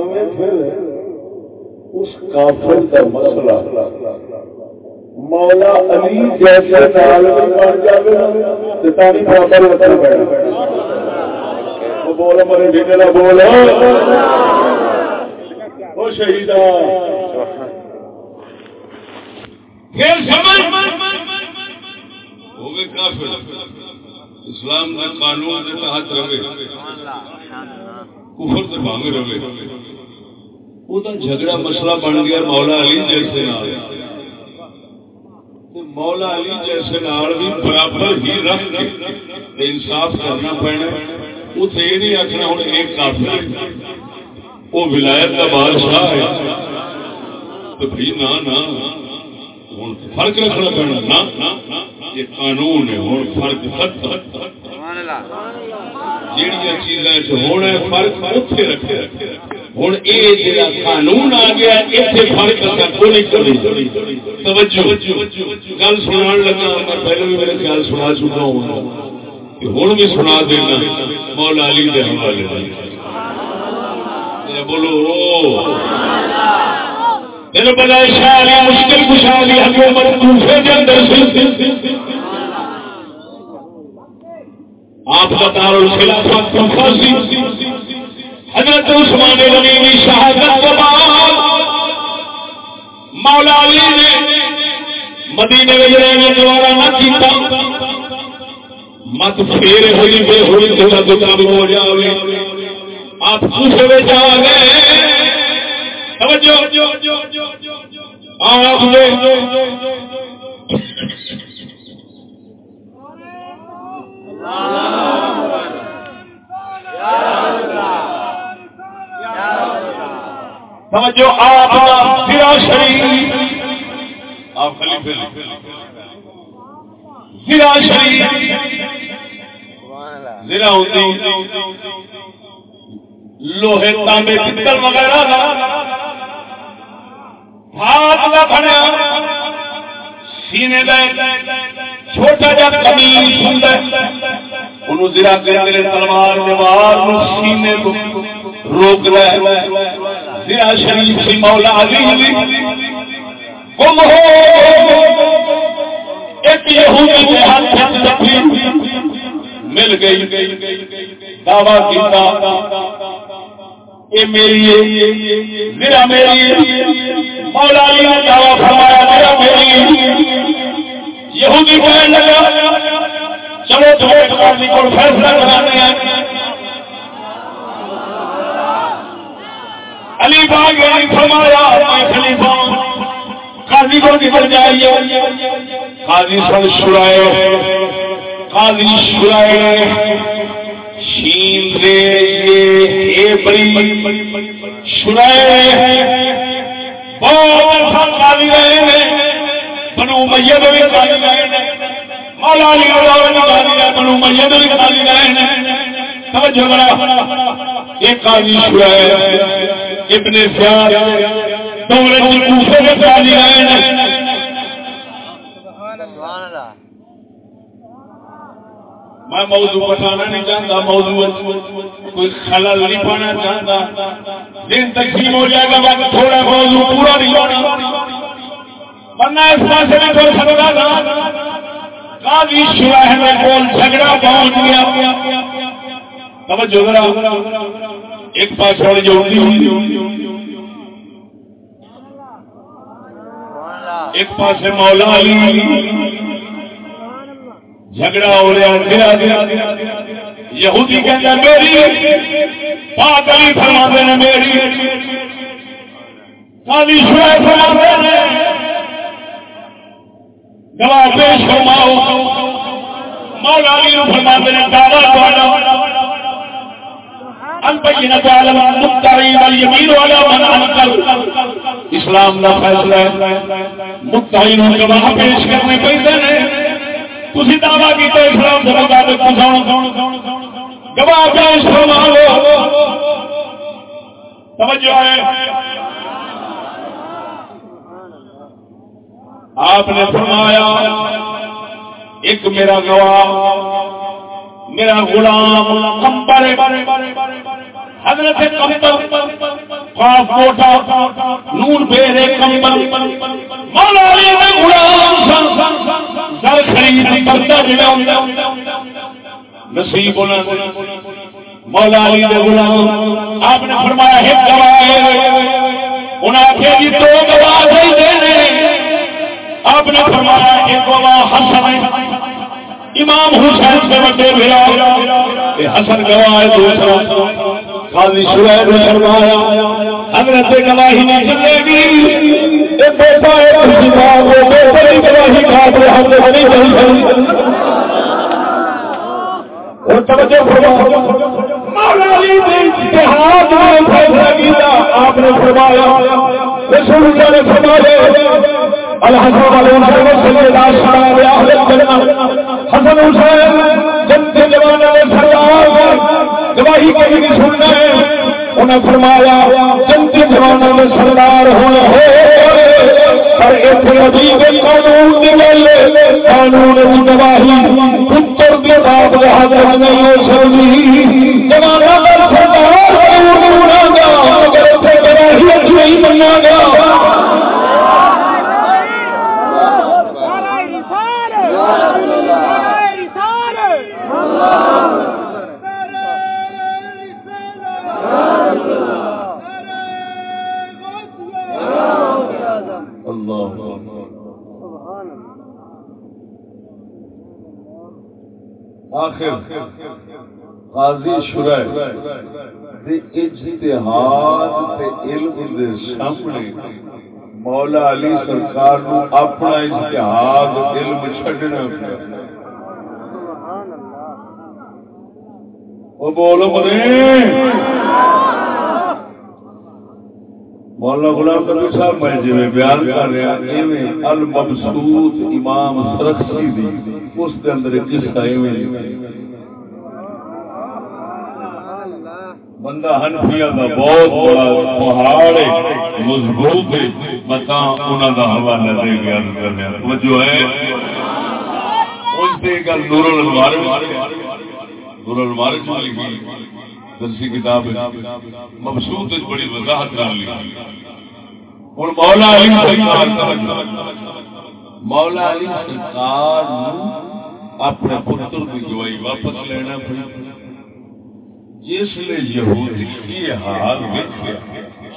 پھر اس کافر کا مسئلہ۔ مولا علی جیسے بن جائے تاری برابر بول مرے بیٹے کا بول۔ وہ شہید اسلام کے قانون کے تحت رہے۔ کفر سے بھانگ رہے۔ وہ جھگڑا مسئلہ بن گیا مولا علی جیسے نال۔ مولا علی جیسے نال بھی برابر ہی رکھ کے انصاف کرنا پینا اتنے یہ نہیں آخنا ہوں ایک کافر وہ ولایت کا بادشاہ ہے۔ تو بھی نہ ہوں فرق رکھنا پینا۔ نہ یہ قانون ہے ہوں فرق جہیا چیزاں ہونا فرق اتنے رکھے ہوں یہ جا قانون آ گیا اتنے فرق کو نہیں کرنی توجہ۔ گل سنا لگا، میں پہلے بھی میرے خیال سنا چکا ہوں ہوں بھی سنا دینا مولا علی کے حوالے بولو میرے بڑا شاعری مشکل خوشحالی حکومت دوسرے کے اندر آپ بتا رہے خلافت حضرت عثمان غنی کی شہادت کے بعد مولا علی نے مدینے میں رہنے دوبارہ نہ کیتا، مت پھر ہوئی بے ہوئی تو دکا بھی ہو جاوے آپ دوسرے میں جا گئے۔ آپ آپ سرا شریف، آپ خلیفے سرا شریف، زرا ہوتی لوہے تانبے، پتل وغیرہ ہاتھ کا بنیا سینے چھوٹا جا کمیز انہوں زرا تلوار، دیوار سینے کو روک رہے شریف سی مولا علی گم ہو۔ ایک یہودی کے ہاتھ مل گئی۔ دعوی کیتا یہ میری میرا میری مولا علی نے دعوی فرمایا، میرا میری یہودی کہنے لگا، چلو تمہیں قاضی کو فیصلہ کرانے۔ ہیں علی باغ علی فرمایا میں خلیفہ قاضی کو نکل جائیے۔ قاضی سر شرائے، قاضی شرائے۔ شین رے یہ بڑی شرائے۔ بہت عرصہ قاضی رہے ہیں۔ بنو میت بھی قاضی رہے ہیں۔ مولا علی اللہ نے قاضی ہے بنو میت نے قاضی رہے ہیں۔ توجہ کرا ایک قاضی شعیب ابن زیاد دولت کوفے کے قاضی رہے میں موضوع بتانا نہیں چاہتا موضوع کوئی خلل نہیں پانا چاہتا۔ دن تقسیم ہو جائے گا باقی تھوڑا موضوع پورا نہیں۔ ہونا ورنہ اس پاس میں کوئی سکتا تھا۔ قاضی شراہ میں کول جھگڑا پہنچ گیا۔ توجہ ذرا۔ ایک پاس اور جو ایک پاس مولا علی۔ جھگڑا ہو رہا گرا گیا یہودی کہتا میری۔ پاک علی فرما دینا میری۔ کالی شعیب فرما دینا گواہ پیش فرماؤ۔ مولا علی فرما دینا دعوی البینۃ علی المتقین والیمین علی من انکر. اسلام کا فیصلہ ہے. متقین گواہ پیش کرنے پیندے نے تھی دعوی کیا اسلام کے مطابق گواہ پیش فرماؤ. توجہ ہے. آپ نے فرمایا، ایک میرا گواہ، میرا غلام کمبر حضرت کمبر خواب موٹا نور بیرے کمبر مولا علی نے غلام سن، سر خرید کرتا جڑا نصیب ہونا مولا علی نے غلام، آپ نے فرمایا ہے گواہ انہیں آخیا جی دو گواہ دینے آپ نے فرمایا ایک گواہ حسن امام حسین سے بڑے بھیڑا حسن گواہ دوسرا قاضی شعیب نے فرمایا، حضرت گواہی نہیں چلے گی ایک بیٹا ہے کسی وہ بیٹے کی گواہی کھا رہے ہم نے نہیں چلی اور توجہ فرمایا مولا علی نے اتحاد میں فیصلہ کیا، آپ نے فرمایا، رسول اللہ نے فرمایا الحسن سید اہل الجنہ، حسن حسین جن کے گواہی کہیں نہیں سننا ہے۔ انہیں فرمایا جن کے میں سردار ہونا ہو پر ایک عجیب قانون نکل قانون کی گواہی پتر کے بعد حاضر نہیں ہو سکتی۔ زمانہ میں سردار ضرور ہونا گا اگر اسے گواہی اچھی نہیں بننا گا۔ قاضی شرح دے اجتہاد علم دے سامنے مولا علی سرکار نو اپنا اجتہاد علم چھڈنا پیا۔ وہ بولو مرے مولانا غلام نبی صاحب، میں جی بیان کر رہا ایویں المبسوط امام سرخسی دی، اس دے اندر قصہ ایویں۔ بندہ ہنفیا کا بہت بڑا پہاڑ ہے، مضبوط ہے۔ متا انہوں کا حوالہ دے گیا کرنے جو ہے۔ اس سے گل نور المارج نور المارج میں لکھی درسی کتاب مبسوط بڑی وضاحت کر لی۔ ہوں مولا علی سرکار مولا علی سرکار اپنے پتر کی گواہی واپس لینا پڑی۔ جس نے یہودی کی حال ویکھیا،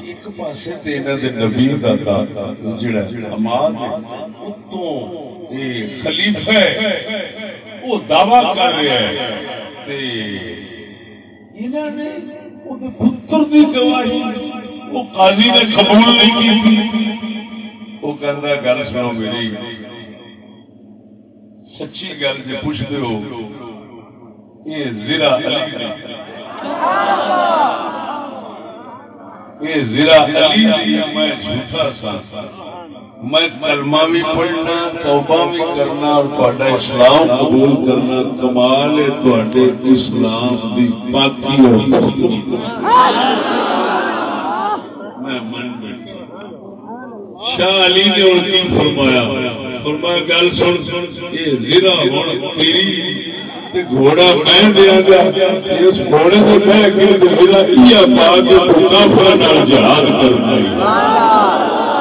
ایک پاسے تے انہاں دے نبی دا دا جڑا اماد اتوں اے خلیفہ وہ دعویٰ کر رہا ہے۔ تے انہاں نے او دے پتر دی گواہی وہ قاضی نے قبول نہیں کی وہ کہندا، گل سنو میری، سچی گل جے پوچھتے ہو، یہ زرا علی یہ علی جی، میں جھوٹا سا۔ میں کلمہ بھی پڑھنا، توبہ بھی کرنا اور اسلام قبول کرنا، کمال ہے اسلام کی پاکی اور پختگی میں من بیٹھا۔ شاہ علی نے کی فرمایا؟ فرمایا، گل سن سن یہ زیرا ہوں تیری گھوڑا میں دیا گا اس گھوڑے سے بہ کے زیرا یہ پا کے بھوکا پھر نال جہاد کرنا ہے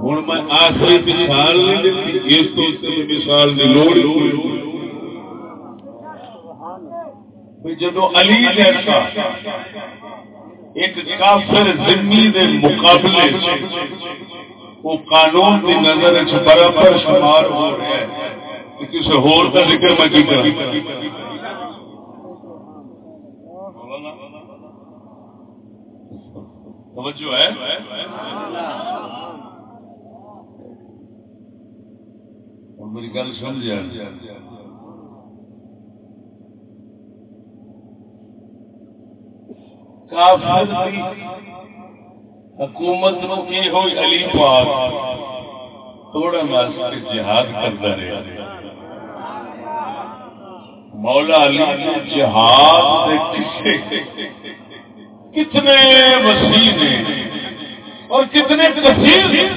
ہوں میں آخری مثال نہیں دیتی اس تو مثال کی لوڑ جب علی جیسا ایک کافر ذمی دے مقابلے وہ قانون کی نظر برابر شمار ہو رہا ہے کسی ہور کا ذکر میں کی کروں توجہ ہے؟ میری گل سمجھ حکومت نو یہ ہوئی علی پاک؟ تھوڑا واسطے جہاد کرتا رہا۔ مولا علی نے جہاد کسے کتنے وسیع نے اور کتنے کثیر جہاد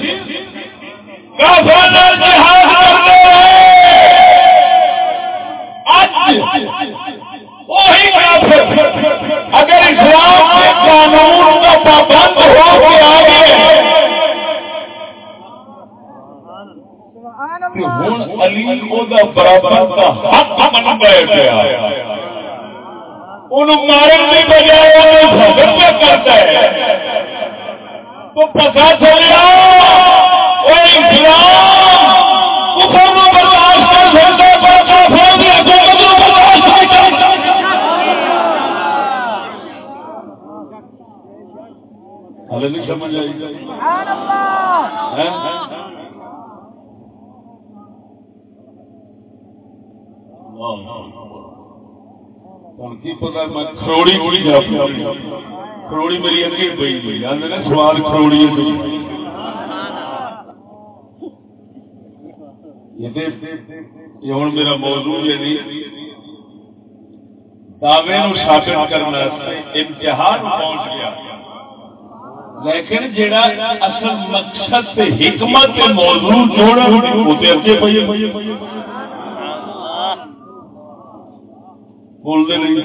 اگر اسلام کے قانون کا پابند ہو کے آگے ہوں برابر کا حق من گیا۔ ان مارن کی بجائے بھگت کرتا ہے۔ تو پتا چلیا وہ اسلام کفر میں برداشت کر سکتا ہے پر کافر بھی حکومت میں برداشت نہیں کر سکتا حال نہیں سمجھ آئی ہوں کی پتا میں میری اگے پی گئی آدھے نا سوال یہ ہوں میرا موضوع یہ نہیں۔ دعوے ثابت کرنا امتحان پہنچ گیا۔ لیکن جڑا اصل مقصد حکمت موضوع جوڑا اگے بولتے نہیں۔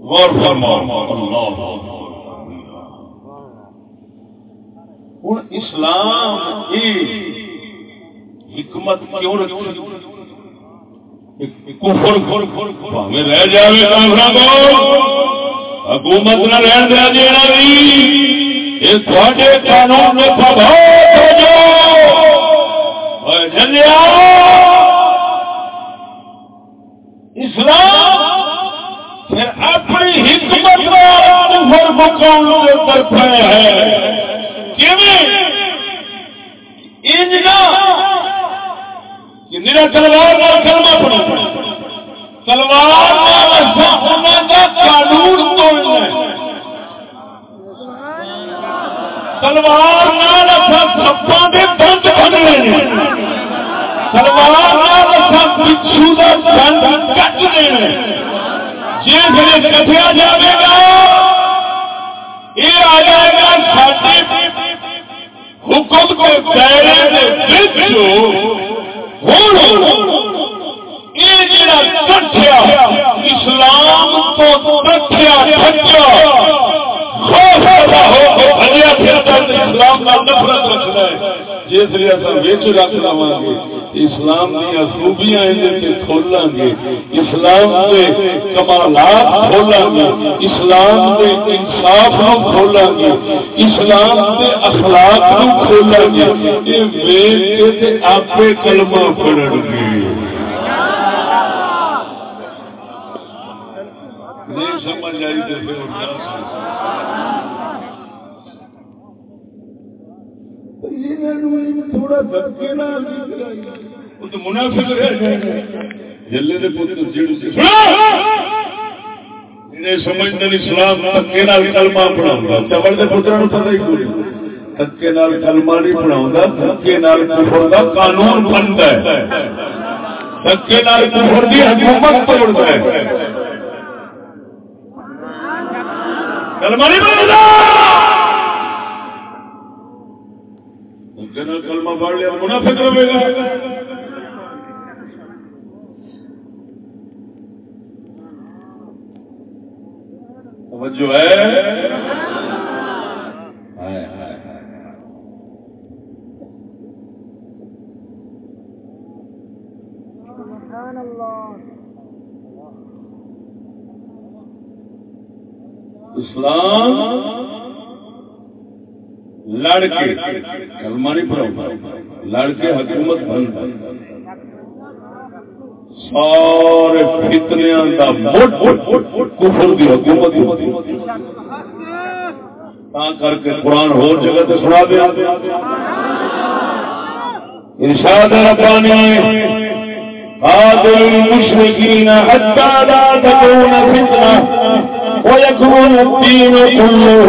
غور فرماؤ، اللہ۔ ہوں اسلام کی حکمت کیوں رکھی؟ کفر میں رہ جائے حکومت نہ رہ دیا دینا یہ تھوڑے قانون میں پربھاؤ ہو جو جلیا اسلام پھر اپنی حکمت کفر مقام طرف ہے میرا تلوار کلمہ پڑا تلوار قانون توڑنا تلوار سپا کے دند بننے تلوار پچھو کا دند کٹ دینا جی پھر کٹیا جائے گا۔ یہ آ جائے گا ساڈے حکم کے دائرے یہ جڑا کٹیا اسلام تو کٹیا کٹیا اسلام کا نفرت رکھنا ہے۔ جس لیے اصل رکھ لوا گے۔ اسلام دیا خوبیاں کھولا گے۔ اسلام کے کمالات کھولا گے۔ اسلام کے انصاف نو گے۔ اسلام کے اخلاق نو گے۔ یہ ویچ کے آپ کلمہ پڑھ گے۔ نہیں سمجھ آئی تو پھر تھوڑا دھکے منافق رہ جلے دے پتر جڑ سمجھتے اسلام دھکے نال پڑھاؤں چبل کے پترا نو ہی کوئی دھکے نال نہیں پڑھاؤں دھکے کفر دا قانون بنتا ہے دھکے کفر دی حکومت توڑتا ہے کلمہ نہیں پڑھتا نال کلمہ پڑھ لیا منافق رہے گا۔ جو ہے؟ اسلام لڑکے کلمہ نہیں پڑھا لڑکے حکومت بن سارے فتنیا کا کفر کی حکومت کر کے قرآن ہو جگہ تے سنا دیا۔ ارشاد ربانی قاتل المشركين حتى لا تكون فتنة ويكون الدين كله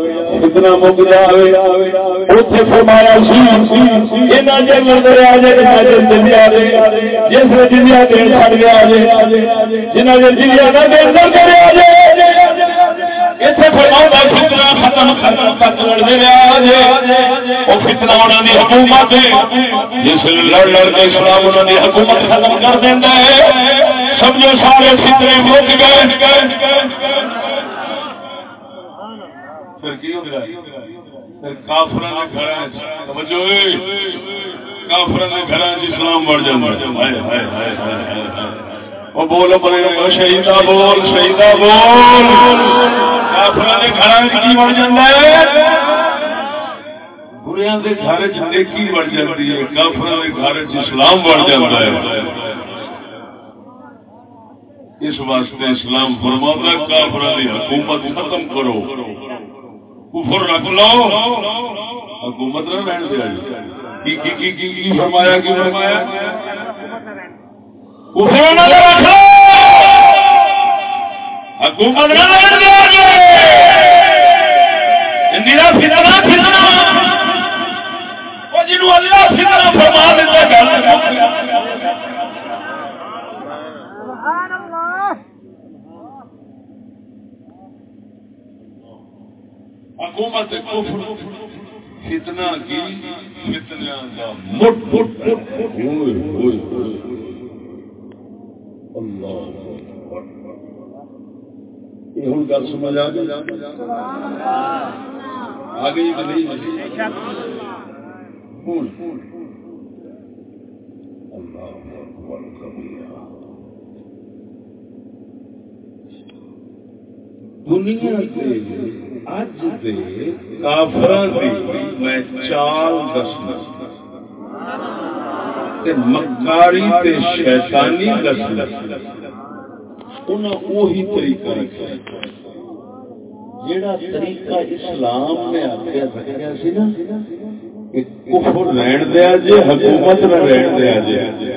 اتنا مک جائے اتنے فرمایا آ دے جس نے گیا آ حکومت جس لڑ لڑ کے اسلام حکومت ختم کر دینا ہے، سمجھو سارے فتنے مک گئے کافر گھر اسلام بڑھ وہ بول بولے شہیدا بول شہیدا بول۔ کافر گھر کی بڑھ جائے بریا گھر چیکی بڑھ جاتی ہے کافر گھر اسلام بڑھ جاتا ہے۔ اس واسطے اسلام فرما کافر حکومت ختم کرو۔ کفر رکھ لو۔ حکومت نہ رہن دیا جی۔ کی کی فرمایا کی فرمایا؟ کفر نہ رکھ حکومت نہ رہن دیا جی۔ میرا فتنا فتنا جنوب اللہ فتنا فرما دیتا ہے سبحان اللہ۔ حکومت کفر، فتنہ کی، فتنہ کا مٹ۔ مٹ ہوئے ہوئے۔ اللہ یہ ہوں گل سمجھ آ گئی؟ آ گئی جی۔ کہ نہیں اللہ اکبر کبیرہ دنیا کے اج دے کافراں دی میں چال دسنا۔ تے مکاری تے شیطانی دسنا۔ انہاں وہی طریقہ رکھا۔ جیڑا طریقہ اسلام نے آخیا رکھا سی نا؟ کہ کفر رہن دیا جے، حکومت نہ رہن دیا جے۔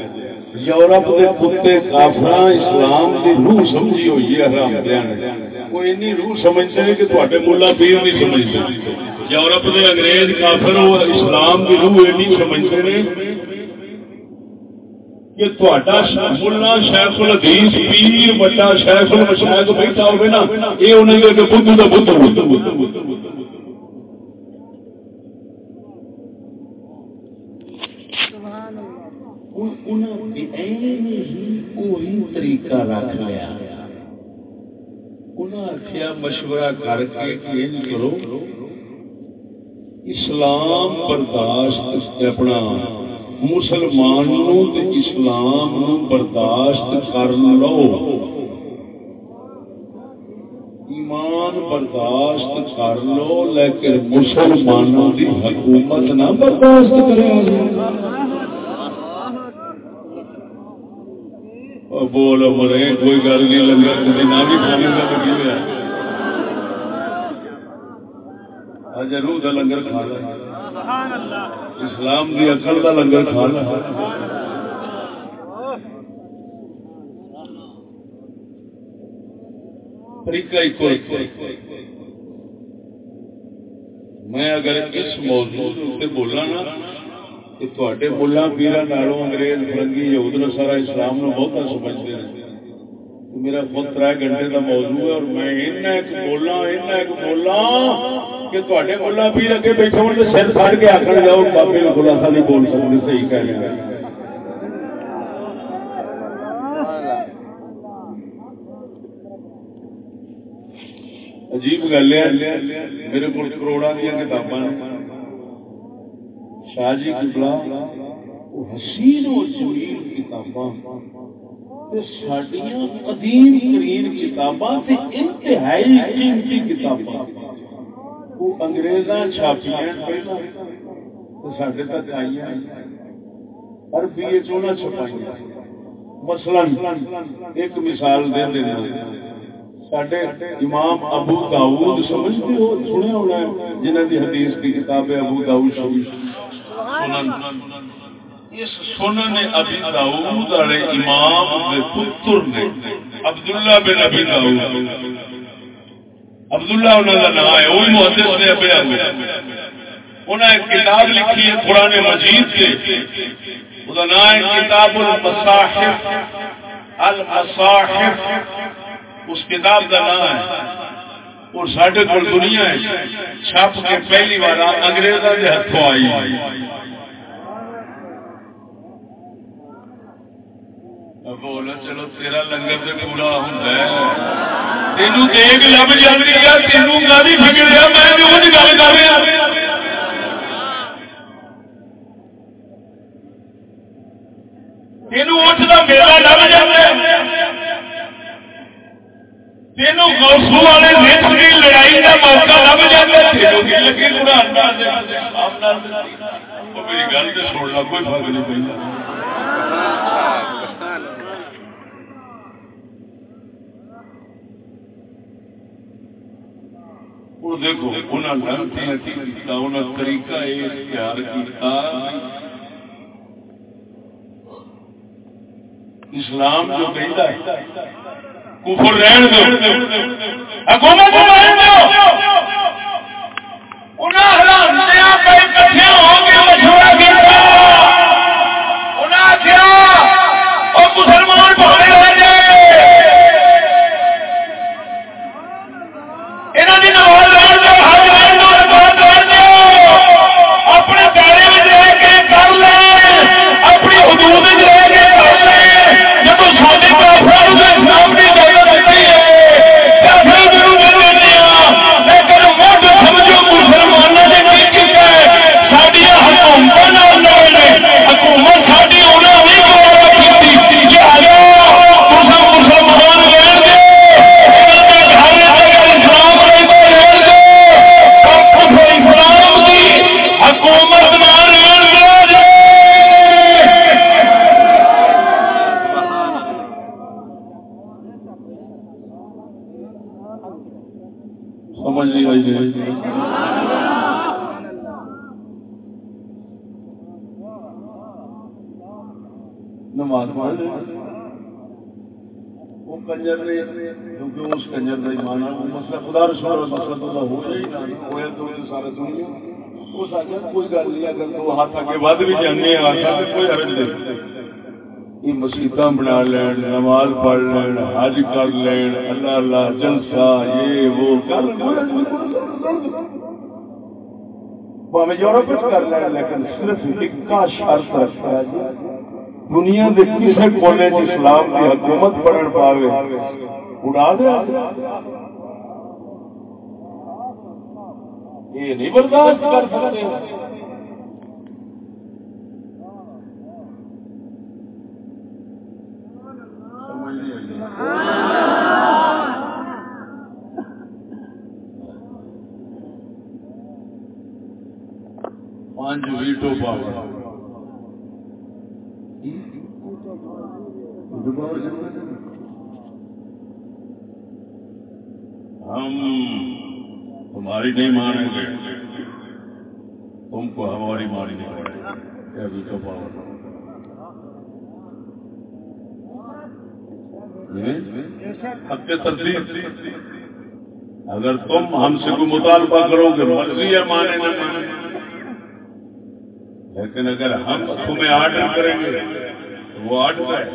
یورپ کے کتے کافر اسلام کی روح سمجھی ہوئی ہے، حرام دیا کوئی اینی روح سمجھتے ہیں کہ تے ملا پیر نہیں سمجھتے یورپ کے انگریز کافر وہ اسلام کی روح اینی سمجھتے ہیں کہ ملا شیخ الحدیث پیر بڑا شیخ المشاہد بیٹھا ہوگا نا یہ انہیں کہ بدھو کا بدھ طریقہ رکھ لیا آخیا مشورہ کر کے کرو۔ اسلام برداشت اپنا۔ مسلمان اسلام برداشت کر لو۔ ایمان برداشت کر لو، لیکن مسلمانوں کی حکومت نہ برداشت کرے۔ بول مرے کوئی گل نہیں لگا نہ بھی کھانے کا لگی ہوا اج روح کا لنگر اسلام کی اکل کا لنگر میں اگر اس موضوع سے بولا نا کہ تے ملا پیرا نالوں انگریز فرنگی یہود نے سارا اسلام نو بہت سمجھتے ہیں میرا خود تر گھنٹے کا موضوع ہے اور میں ایک بولا ایک بولا کہ تے ملا پیر اگے بیٹھے ہونے سر پڑ کے آخر جاؤ بابے خلاصہ نہیں بول سکتے صحیح کہہ رہے ہیں عجیب گل ہے میرے کو کروڑا دیا کتاباں شاہ جی کبلا حسین و جمیل کتاباں۔ سڈیا قدیم ترین کتاباں انتہائی قیمتی کتاباں۔ وہ انگریزاں چھاپیاں سڈے تک آئی عربی چونا چھپائی مثلاً، ایک مثال دے دینا سڈے امام ابو داؤد سمجھتے ہو سنے ہونا ہے جنہ کی حدیث کی کتاب ہے ابو داؤد شریف۔ سنن. اس سنن ابی داؤد والے امام دے پتر نے، عبداللہ بن ابی داؤد عبداللہ انہوں کا نام ہے، وہی محدث نے ابے انہوں نے کتاب لکھی ہے قرآن مجید سے۔ وہ نام ہے کتاب المصاحف المصاحف۔ اس کتاب کا نام ہے۔ اور سڈے کو دنیا ہے۔ چھپ کے پہلی بار انگریزوں کے ہاتھوں آئی۔ بول چلو تیرا لنگر سے پورا ہوں تینوں دیکھ لب جاتی ہے تینوں فکر ہے میں گل کر رہا تینوں لب جاتا تینوں گوسو والے کی لڑائی کا موقع لب جاتا لگی میری گل تو چھوڑنا کوئی فرق نہیں دیکھو طریقہ اختیار اسلام جو کہتا ہے کفر رہن دو۔ حکومت دو۔ ود بھی جانے آخر تو کوئی حرج نہیں یہ مسیطا بنا لین نماز پڑھ لین حج کر لین اللہ اللہ جلسہ یہ وہ کر ہمیں یورپ کر لیں لیکن صرف ایک شرط رکھتا ہے دنیا کے کسی کونے اسلام کی حکومت پڑھن پاوے اڑا دیا یہ نہیں برداشت کر سکتے پانچ ویٹو پاور۔ ہم تمہاری نہیں مانیں گے۔ تم کو ہماری مانی نہیں پڑے یہ ویٹو پاور۔ حق ترتیب۔ اگر تم ہم سے کوئی مطالبہ کرو گے، مرضی ہے مانے نہ مانے لیکن اگر ہم تمہیں آرڈر کریں گے تو وہ آرڈر ہے۔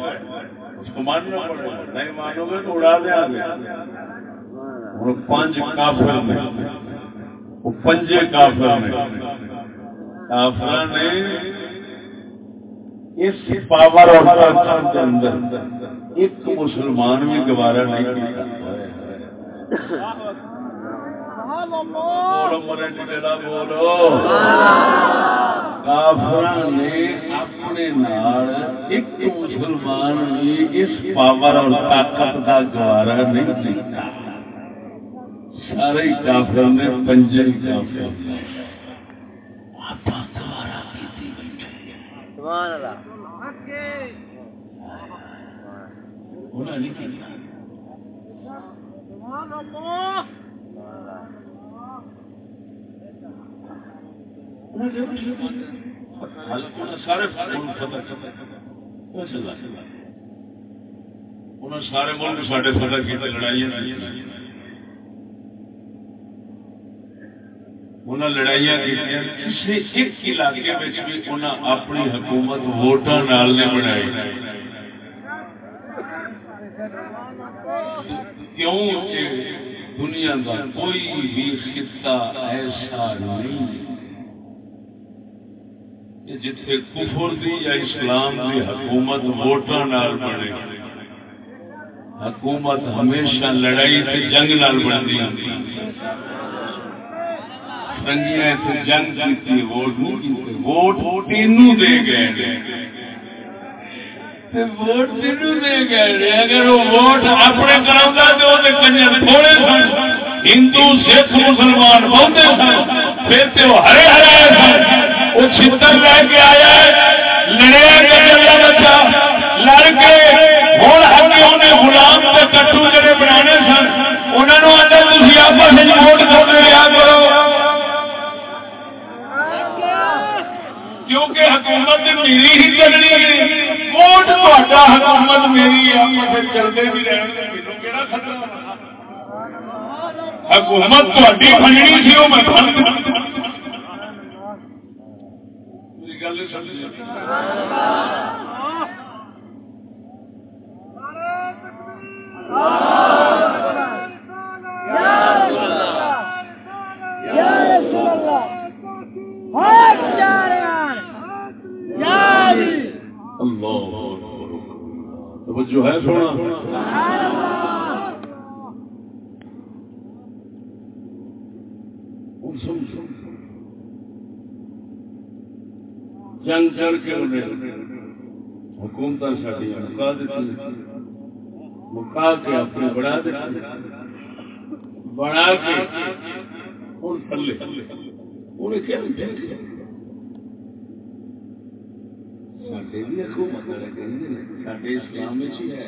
اس کو ماننا پڑے گا۔ نہیں مانو گے تو اڑا دیں آگے۔ وہ پانچ کافر میں۔ وہ پنجے کافر میں۔ کافر نے اس پاور اور طاقت کے اندر ایک مسلمان بھی گوارا نہیں کیا۔ بولو مرنڈی جڑا بولو۔ کافر نے اپنے نال ایک مسلمان بھی اس پاور اور طاقت کا گوارا نہیں کیا سارے کافر نے پنجے کافر نے سبحان اللہ۔ انہوں نے کیا۔ سارے سارے ملک سارے فتح کی لڑائی انہیں لڑائیاں کسی ایک علاقے میں بھی انہیں اپنی حکومت ووٹاں نال بنائی۔ کیوں کہ دنیا کا کوئی بھی خطہ ایسا نہیں۔ جتھے کفر دی یا اسلام دی حکومت ووٹاں نال بنے۔ حکومت ہمیشہ لڑائی تے جنگ نال بنتی۔ سنگیاں تے جنگ کیتی، ووٹ نہیں کیتے۔ ووٹ تینوں دے گئے۔ تے ووٹ تینوں دے گئے۔ اگر وہ ووٹ اپنے کرم کا تو کنجر تھوڑے سن۔ ہندو، سکھ، مسلمان بہتے سن۔ پھر تو ہرے ہرے سن۔ وہ چھتر لے کے آیا ہے لڑیا گجر لڑ کے ہوں اگے انہیں غلام کے کٹو جڑے بنا سن انہوں نے اندر تھی آپس میں ووٹ کرتے لیا کرو۔ کیونکہ حکومت میری ہی چلنی ہے۔ ووٹ تا حکومت میری ہے چلتے بھی رہنے کہڑا خطرہ حکومت تھی بننی سی وہ میں گل جو ہے سونا۔ جنگ کر کے انہیں حکومت ساری مکا دیتی مکا کے اپنے بڑھا دیتی کے ہوں تھلے انہیں کیا سڈے اسلام ہی ہے۔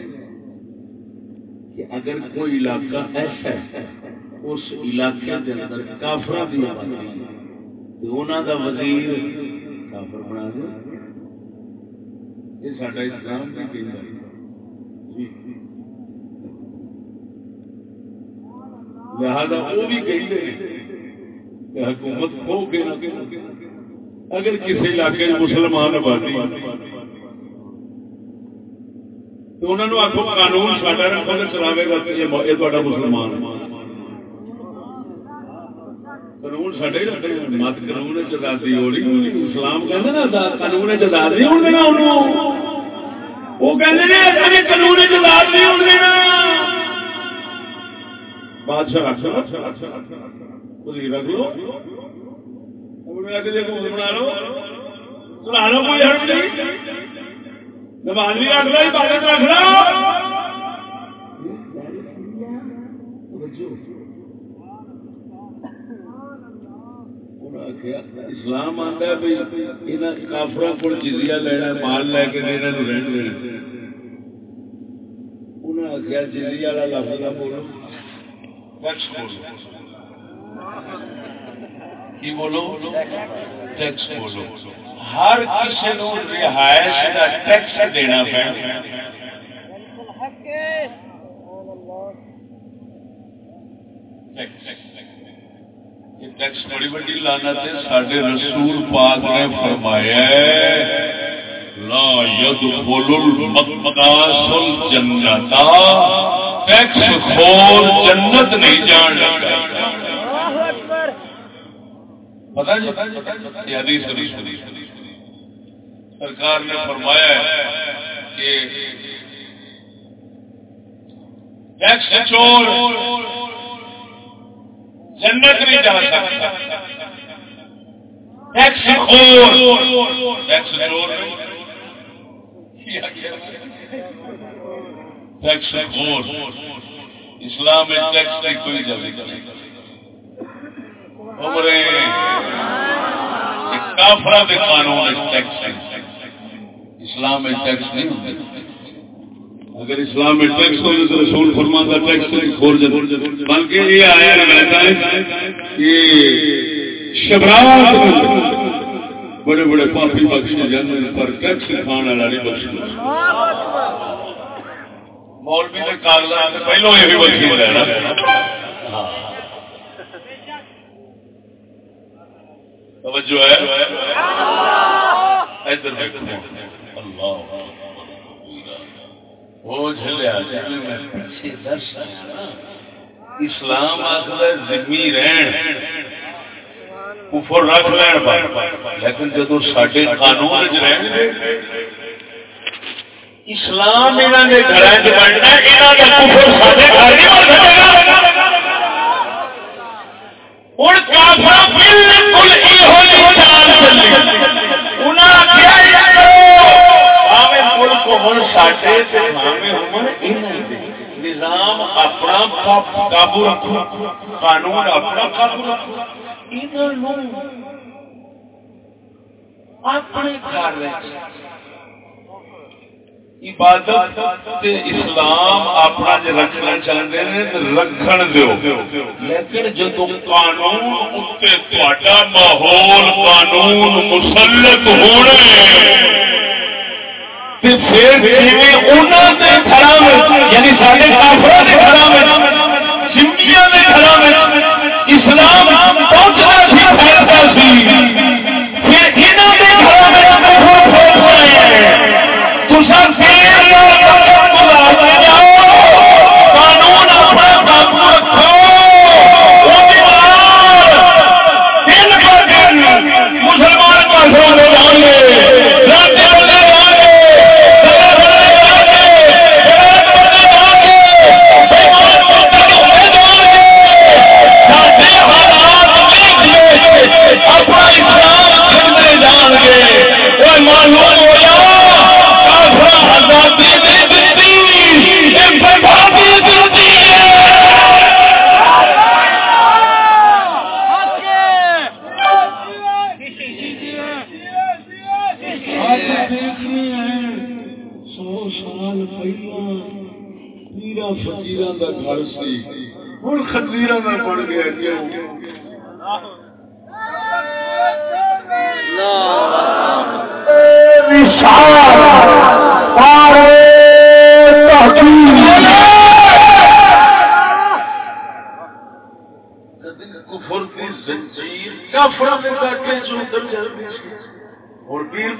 کہ اگر کوئی علاقہ ایسا ہے، اس علاقے کے اندر کافر بھی انہوں کا وزیر کافر بنا دے یہ سارا اسلام بھی کہنا جی۔ لہذا وہ بھی کہتے کہ حکومت کھو کے اگر کسی علاقے مسلمان آبادی تو انہوں نے آخو قانون ساڈا رکھو تو چلاوے گا یہ تا مسلمان قانون سڈے مت قانون آزادی ہو رہی اسلام کہ قانون آزادی ہو دینا وہ کہ قانون آزادی ہو دینا بادشاہ رکھ وزیر رکھ لو بنا لو چلا لو کوئی حرم نہیں نمازی رکھ لو عبادت رکھ لو آخیا اسلام آتا ہے بھائی یہاں کافر کو جزیا لینا مال لے کے رہن دینا انہیں آخیا جزیا والا لفظ نہ بولو۔ ٹیکس بولو۔ کی بولو؟ ٹیکس بولو۔ ہر کسی رہائش کا ٹیکس دینا پڑنا ٹیکس۔ ٹیکس بڑی بڑی لانا سڈے رسول پاک نے فرمایا لا يدخل المقاس الجنتا ٹیکس خور جنت نہیں جان لگا پتا جی حدیث سرکار نے فرمایا کہ ٹیکس چور جنت نہیں جا سکتا ٹیکس خور ٹیکس چور ٹیکس خور اسلام میں ٹیکس کی کوئی جگہ عمرے۔ کافرا کے قانون ٹیکس۔ اسلام میں ٹیکس نہیں ہوتا اگر اسلام میں ٹیکس ہو تو رسول فرما کا ٹیکس کھول جائے بلکہ یہ آیا رہتا ہے کہ شبرات بڑے بڑے پاپی بخشے جاتے ہیں پر ٹیکس کھانے والا نہیں بخش مولوی نے کاغذات پہلو یہ بھی بخشی توجہ ہے۔ ادھر دیکھو اللہ۔ وہ جھلیا میں پیچھے دس آیا نا اسلام آخر ذمی رہن۔ کفر رکھ لین لیکن جدو سڈے قانون چ رہن گے اسلام یہاں کے گھر بننا یہاں کا کفر سارے گھر نہیں بن سکے ہوں کافر بالکل یہ چال چلی انہیں آخیا ملک ہوں نظام اپنا قابو رکھو، قانون اپنا قابو رکھو۔ اپنے گھر عبادت اسلام اپنا جو رکھنا چاہتے ہیں رکھن دو لیکن جدو قانون اتنے ماحول قانون مسلط ہونے یعنی سارے کافر کے گھر میں سمپیاں کے گھر میں، اسلام پہنچنا سی پھیلتا سی۔ پھر یہاں کے گھر میں گے وہ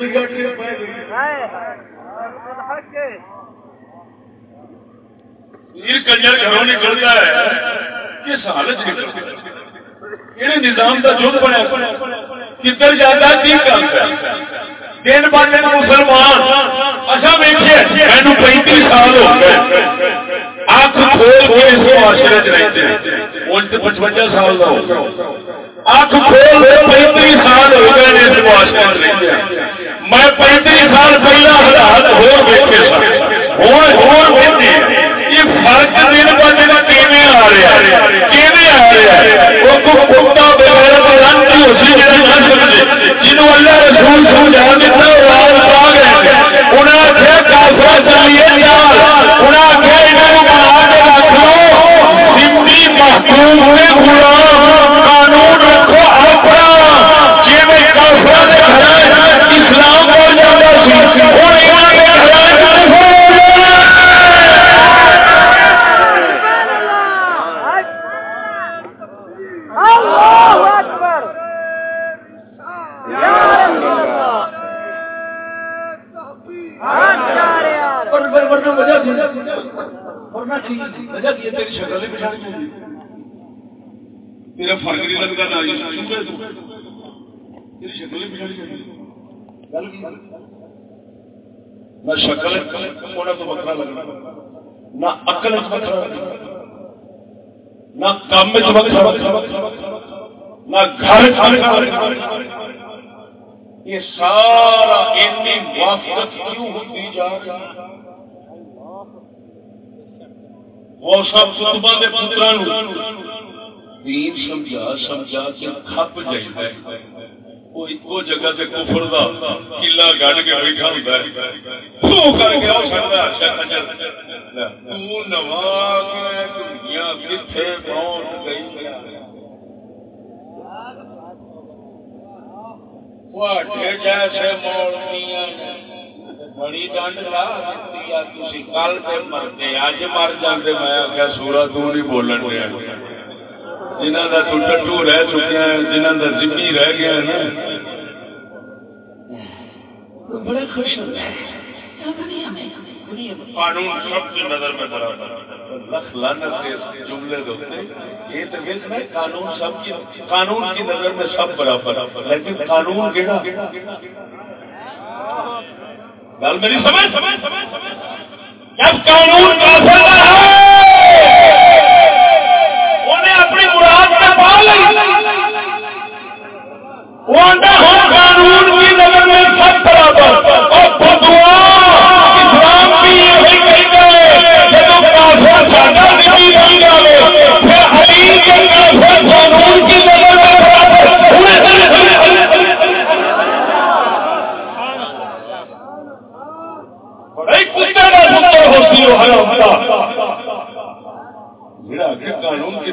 اور پیر بھی کاٹے کنجر گھروں نکلتا ہے۔ کس حالت نکلتا یہ نظام کا جو بڑا کدھر جاتا کی کرتا دن ب دن مسلمان۔ اچھا ویکھے مینو پینتیس سال ہو گئے۔ اک کھول کے اس معاشرے چ رہتے ہیں۔ ان سے پچپنجا سال کا ہو اک کھول کے پینتیس سال ہو گئے اس معاشرے چ رہتے ہیں۔ میں پینتی سال پہلا حالات ہو سن یہ فرق دن کیویں آ رہا ہے؟ کیویں آ رہا ہے؟ وہ کتا بغیر کی اسی جنہوں اللہ رسول سمجھا دیتا وہ آخیا چلیے نہ شکل ہونا تو بکرا لگنا، نہ عقل بکرا نہ کام میں نہ گھر یہ سارا اتنی موافقت کیوں ہوتی جا رہی وہ سب کتبا کے پترا دین سمجھا سمجھا کے کھپ جائے وہ ایک جگہ سے کفر دا گڑ کے بیٹھا ہے۔ تو کر کے او تو نواز دنیا کتھے پہنچ گئی جیسے مولویاں بڑی ڈنڈ لا دیتی کل مرتے اج مر جاندے، میں سورا تو نہیں بولن دیا۔ جنہ کا تو ٹٹو رہ چکے ہیں جنہ کا رہ گیا ہے نا۔ بڑے خوش قانون سب کی نظر میں برابر لکھ لانت اس جملے دوتے یہ تو میں قانون سب کی قانون کی نظر میں سب برابر لیکن قانون کیڑا؟ گل میری سمجھ؟ جب قانون کا ہے انہیں اپنی مراد میں پا لی وہ آتا ہو قانون کی نظر میں سب برابر۔ اور بدو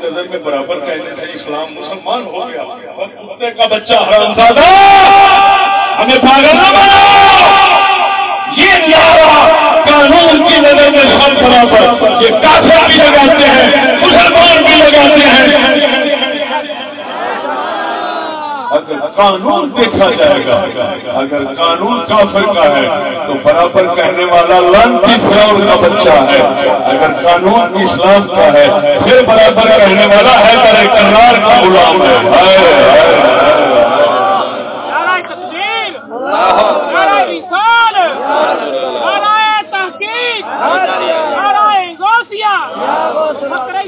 نظر میں برابر کہنے سے اسلام مسلمان ہو گیا، اور کتے کا بچہ حرام زادہ ہمیں پاگل نہ بنا یہ نعرہ قانون کی نظر میں سب برابر یہ کافر بھی لگاتے ہیں، مسلمان بھی لگاتے ہیں۔ اگر قانون دیکھا جائے گا، اگر قانون کافر کا ہے، تو برابر کہنے والا لانتی فراؤن کا بچہ ہے۔ اگر قانون اسلام کا ہے، پھر برابر کہنے والا ہے در کرار کا غلام ہے۔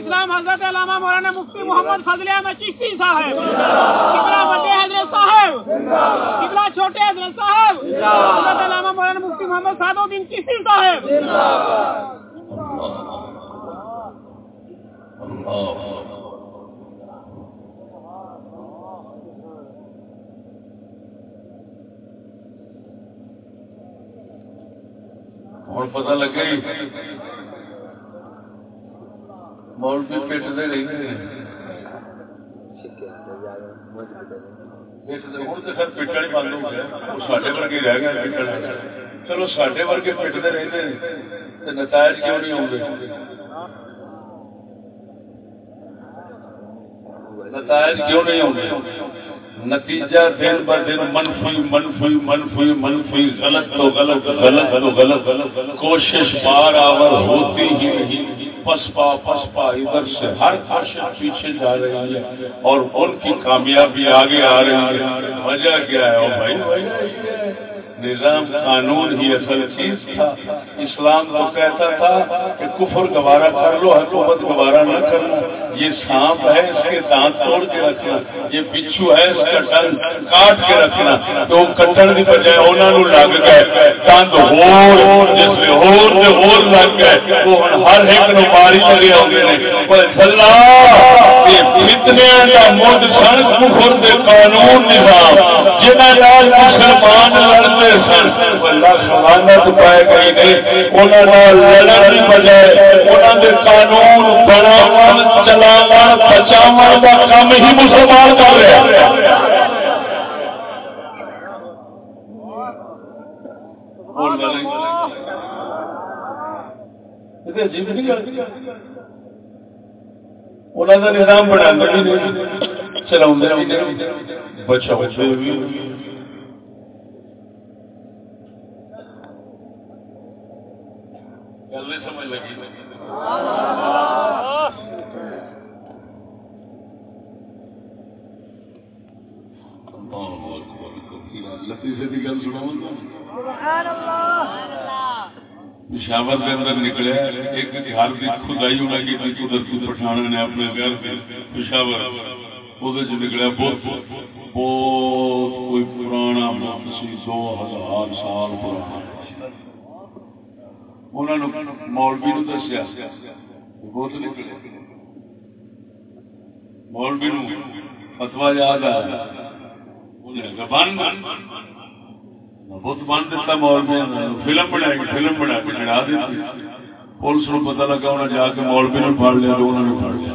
اسلام حضرت علامہ مولانا مفتی محمد فضل احمد چشتی صاحب کبلا بڑے حضرت صاحب کبلا چھوٹے حضرت صاحب حضرت علامہ مولانا مفتی محمد سعد الدین چشتی صاحب ہوں پتا لگے مولوی پیٹتے رہتے ہیں۔ ہوں تو سر پیٹن ہی بند ہو گیا وہ سارے ورگے رہ گئے پیٹن چلو سارے ورگے پیٹتے رہتے ہیں تو نتائج کیوں نہیں ہوں گے نتائج کیوں نہیں ہوں گے نتیجہ دن ب دن منفی منفی منفی منفی غلط تو غلط غلط تو غلط کوشش بار آور ہوتی ہی نہیں پسپا پسپا ادھر سے ہر کوشش پیچھے جا رہی ہے اور ان کی کامیابی آگے آ رہی ہے وجہ کیا ہے بھائی نظام قانون ہی اصل چیز تھا اسلام تو کہتا تھا کہ کفر گوارا کر لو، حکومت گوارا نہ کرنا یہ سانپ ہے، اس کے دانت توڑ کے رکھنا۔ یہ بچھو ہے، اس کا ڈن کاٹ کے رکھنا۔ تو کٹن کی بجائے انہوں نے لگ گئے۔ دند ہور، جس میں ہور سے ہور لگ گئے۔ وہ ہر ایک نو ماری چلے آتے ہیں پر چلا یہ فتنیا کا مد سن کفر دے قانون نظام۔ جنہاں نال مسلمان لڑتے سن اللہ سلامت پائے گئی نے انہاں نال لڑن دی بجائے انہاں دے قانون بناون چلاون بچاون دا کام ہی مسلمان کر رہے ہیں انہوں کا نظام بنا چلا بچا سمجھ لگی۔ لطیفے کی گل سنا پشاور کے اندر نکلے ایک گھر کی خدائی ہونا کی قدرتی پٹھان نے اپنے گھر کے پشاور۔ وہ نکلیا بہت بہت کوئی پرانا سی دو ہزار سال پرانا۔ مولوی نو دسیا بہت نکلے مولوی نو فتوا یاد آیا بت بن دیتا مولوی فلم بنائی فلم بنا کے چڑھا دیتی پولیس کو پتا لگا انہیں جا کے مولوی نے پڑ لیا انہوں نے پڑ لیا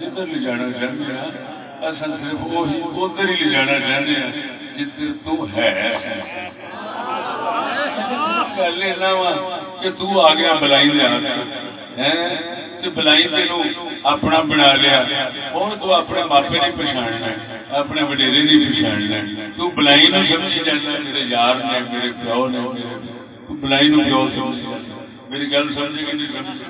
کدھر لے جانا صرف وہی ادھر ہی لے جانا جدھر تو ہے گل کہ تو آ گیا بلائی لیا بلائی تینوں اپنا بنا لیا ہوں تو اپنے ماپے نہیں پچھاڑنا اپنے وڈیرے نہیں پچھاڑنا تو بلائی نو سمجھی جانا میرے یار نے میرے پیو نے بلائی نو پیو سمجھ میری گل سمجھے گی نہیں سمجھ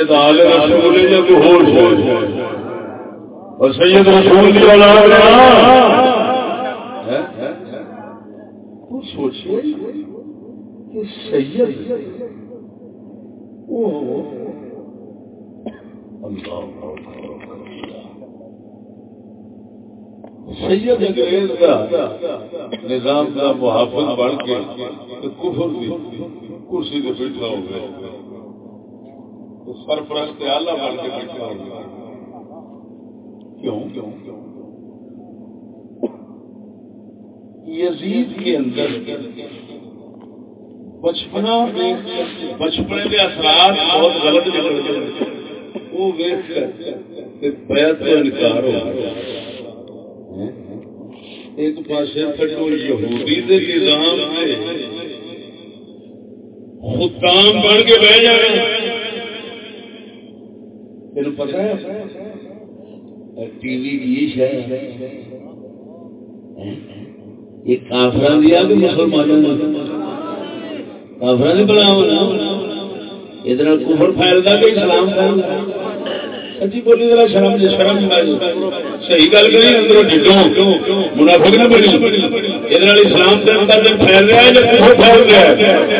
سید آل رسول یا تو ہوش اور سید رسول کی اولاد سوچیے ہاں؟ ہاں؟ ہاں؟ کہ سید سید انگریز کا نظام کا محافظ بن کے کفر کرسی سے بیٹھا ہو گیا۔ سرپرست آلہ بن کے بیٹھا ہو گیا کیوں؟ کیوں یزید کے اندر بچپنا میں بچپنے میں اثرات بہت غلط نکل گئے۔ وہ ویخ کر بیعت کا انکار ہو ایک پاس کھٹو یہودی دے نظام میں خدام بن کے بہ جانا تین پتا ہے؟ ٹی وی کی شہ یہ کافر دیا کہ مسلمانوں کافر نہیں بلا یہ کفر پھیلتا کہ اسلام کا سچی بولی ذرا شرم شرم صحیح گل کری اندر ڈڈو منافق نہ بنی۔ یہ اسلام کے اندر پھیل رہا ہے یا کفر پھیل رہا ہے۔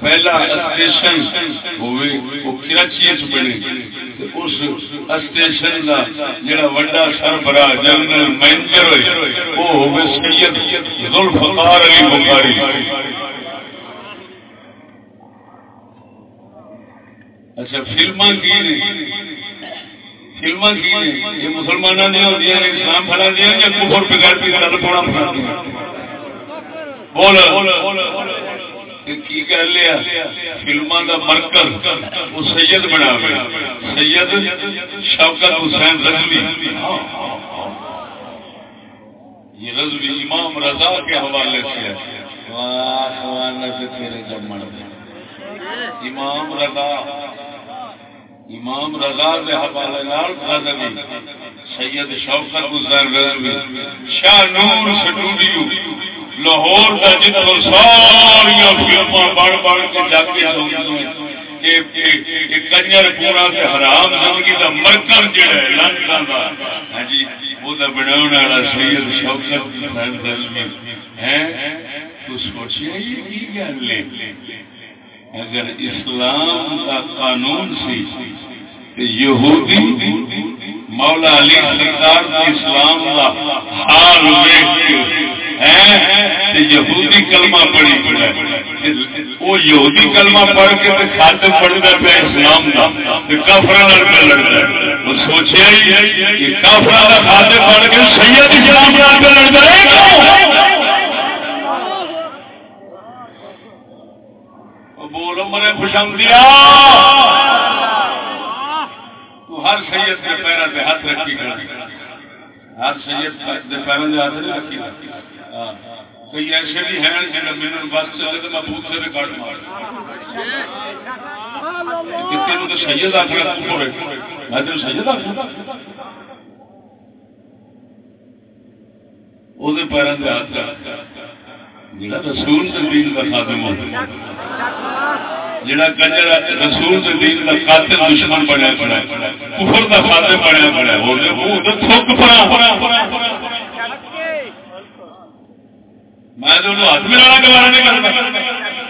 پہلا اسٹیشن ہوئے وہ کراچی چ بنے؟ اس اسٹیشن کا جڑا وڈا سربراہ جنرل مینیجر ہوئے، وہ ہوئے سید ذوالفقار علی بخاری۔ اچھا فلما کی نے؟ فلما کی نے؟ یہ مسلمانوں نے ہوتی ہیں اسلام پڑا دیا یا کفر بگڑ کے گل پڑا پڑا بول کی کہہ لیا؟ فلما کا مرکز وہ سید بنا سید شوکت حسین رضوی۔ یہ رضوی امام رضا کے حوالے سے امام رضا امام رضا دے حوالے غزنی سید شوکت حسین رضوی۔ شاہ نور سٹوڈیو۔ لاہور کا جتوں ساریا فلما بڑھ بڑھ کے جاگے کنجر پورا سے حرام زندگی کا مرکز ہے کا ہاں جی وہ بنا والا سید شوکت ہے تو سوچیے یہ کی گل ہے؟ اگر اسلام کا قانون سی یہودی مولا علی سرکار اسلام کا حال یہودی کلمہ پڑھی پڑا وہ یہودی کلمہ پڑھ کے خط پڑھتا پہ اسلام کا کافر پہ لڑتا ہے۔ وہ سوچے کہ کافر کا خط پڑھ کے سید اسلام پہ لڑتا ہے۔ بولو مرے خوشمدیا تو ہر سید کے پیروں پہ ہاتھ رکھی کر ہر سید کے پیروں پہ ہاتھ نہیں رکھی کئی ہاں۔ ایسے بھی ہیں جنہیں میرے بس چلے تو میں بوت سے ریکارڈ مار تینوں تو سید آخر میں تین سید آخر وہ پیروں پہ ہاتھ رکھ۔ رسول دین کا خاتم ہوتا جڑا کنجر رسول دین کا قاتل دشمن بنیا پڑا کفر کا خاتم بنیا پڑا وہ تھوک پڑا میں تو ہاتھ ملانا گوارا نہیں کرتا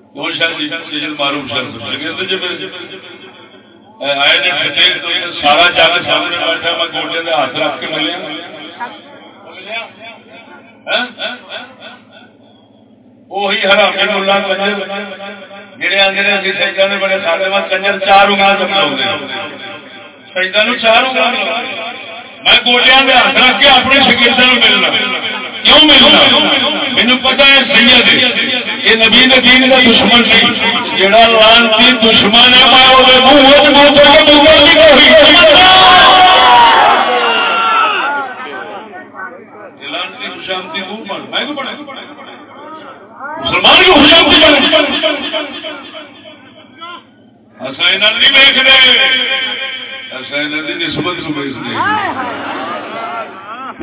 کون شاید معروف شاید جی آئے جی تو سارا جاگ سامنے بیٹھا، میں گوٹے میں ہاتھ رکھ کے ملیا۔ ہاں؟ وہی حرامی ملا کنجر۔ آدھے نے سجدہ نے بڑے سارے بعد کنجر چار انگل چملا سجدہ نو چار انگل میں گوٹیا میں ہاتھ رکھ کے اپنے شکیردہ ملنا۔ کیوں ملنا مینو پتا ہے سید یہ نبی دین کا دشمن نہیں جڑا لانتی دشمن ہے میں وہ منہ منہ کے منہ لانتی خوشامتی منہ بن میں کو بنا مسلمان کی خوشامتی بن اصل نہیں دیکھ رہے نسبت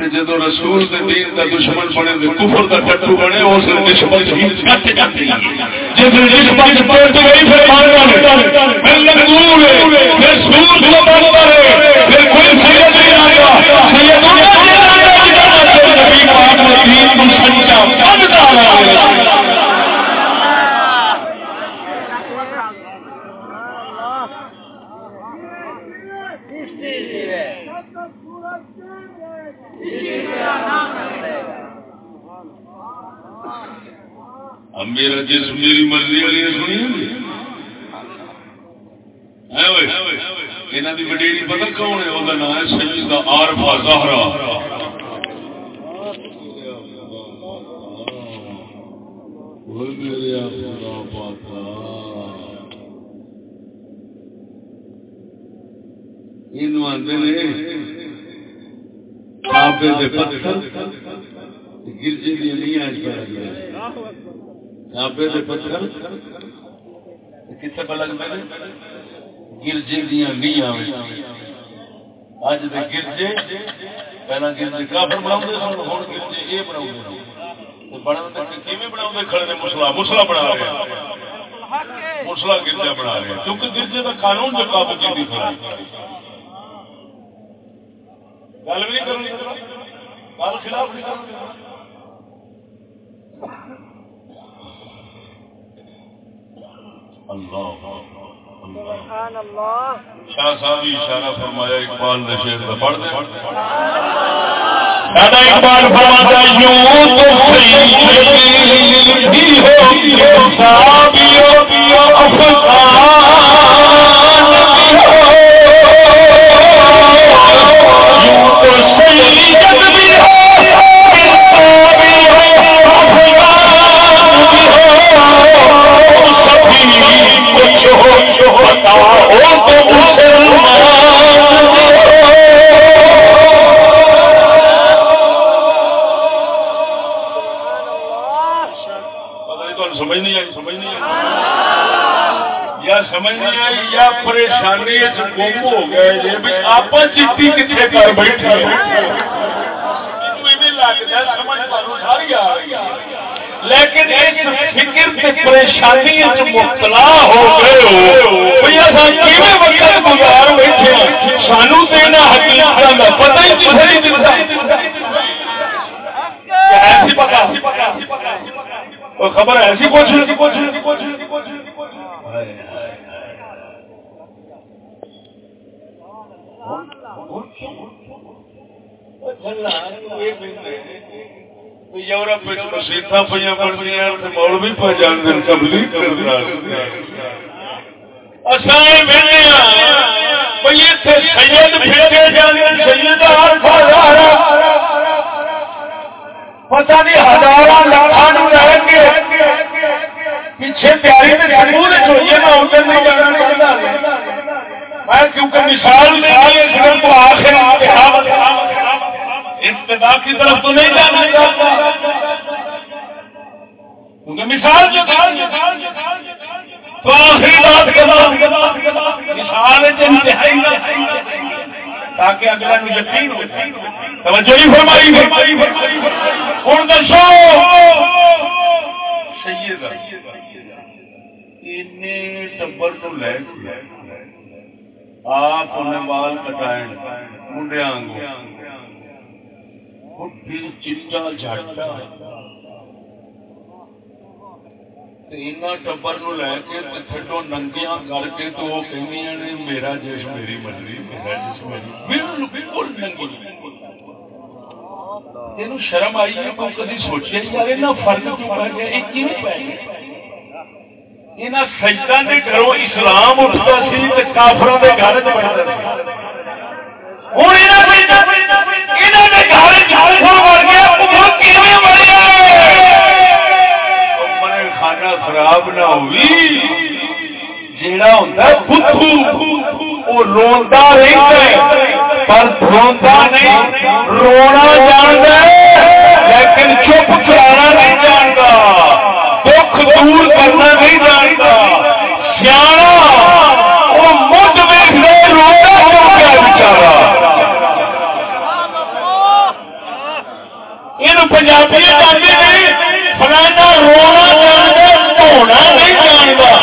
جدو رسول دین کا دشمن بنے کفر کا ٹٹو بنے، اس نسبت ہی کٹ جاتی جس نسبت ہے ہم میرا جس میری مرضی والی سنی یہاں جی؟ کی وڈیری پتہ کون ہے؟ وہ نام ہے سید آرفا زہرا۔ میرے خدا پاتا۔ یہ آدھے کعبے دے پتھر گرجے دیا نہیں آج پڑا کعبے دے پتھر۔ کتنے پہ گرجے دیا نہیں اج دے گرجے، پہلا گرجے کافر بناؤ ہوں گرجے یہ مسلا بنا مسلا گرجا بنا رہے کیونکہ گرجے کا قانون جو قابو کی گل بھی نہیں کرنی۔ گل خلاف نہیں کرنی۔ شاہ صاحب جی اشارہ فرمایا، اقبال نے شیر کا پڑھ دے۔ دادا اقبال فرماتا یوں تو مبتلا ہو گئے گزار بیٹھے سانو دینا حقیقت کا پتہ ہی ایسی خبر ایسی کچھ یورپ مسیطا پہ بڑی مولوی پہ جان دن تبلیغ کرنا پتا نہیں ہزار پیچھے کیونکہ مثال تو آخر ابتدا کی طرف تو نہیں جانا چاہتا کیونکہ مثال جو تو آخری بات کے بعد، مثال انتہائی تاکہ اگلا نو یقین ہو توجہ ہی فرمائی فرمائی ہوں دسو سید ٹبر تو لے آپ بال کٹائے منڈیا چٹا جھاٹا ٹبر نو لے کے تھڈو ننگیاں کر کے تو وہ کہ میرا جس میری مرضی، میرا جس میری۔ بالکل ننگی تین شرم آئی ہے، تو کدی سوچے یار فرق کیوں پہ گیا یہ کیوں پہ گیا یہاں سجدہ کے گھروں اسلام اٹھتا سی کافر کے گھر چڑھتا خراب نہ ہوئی جیڑا ہوتا روا پر روتا نہیں رونا جانتا لیکن چپ کرانا نہیں جانتا دکھ دور کرنا نہیں جانتا پنجابی جانے ہیں فلانا رونا جانے دھونا نہیں جانتا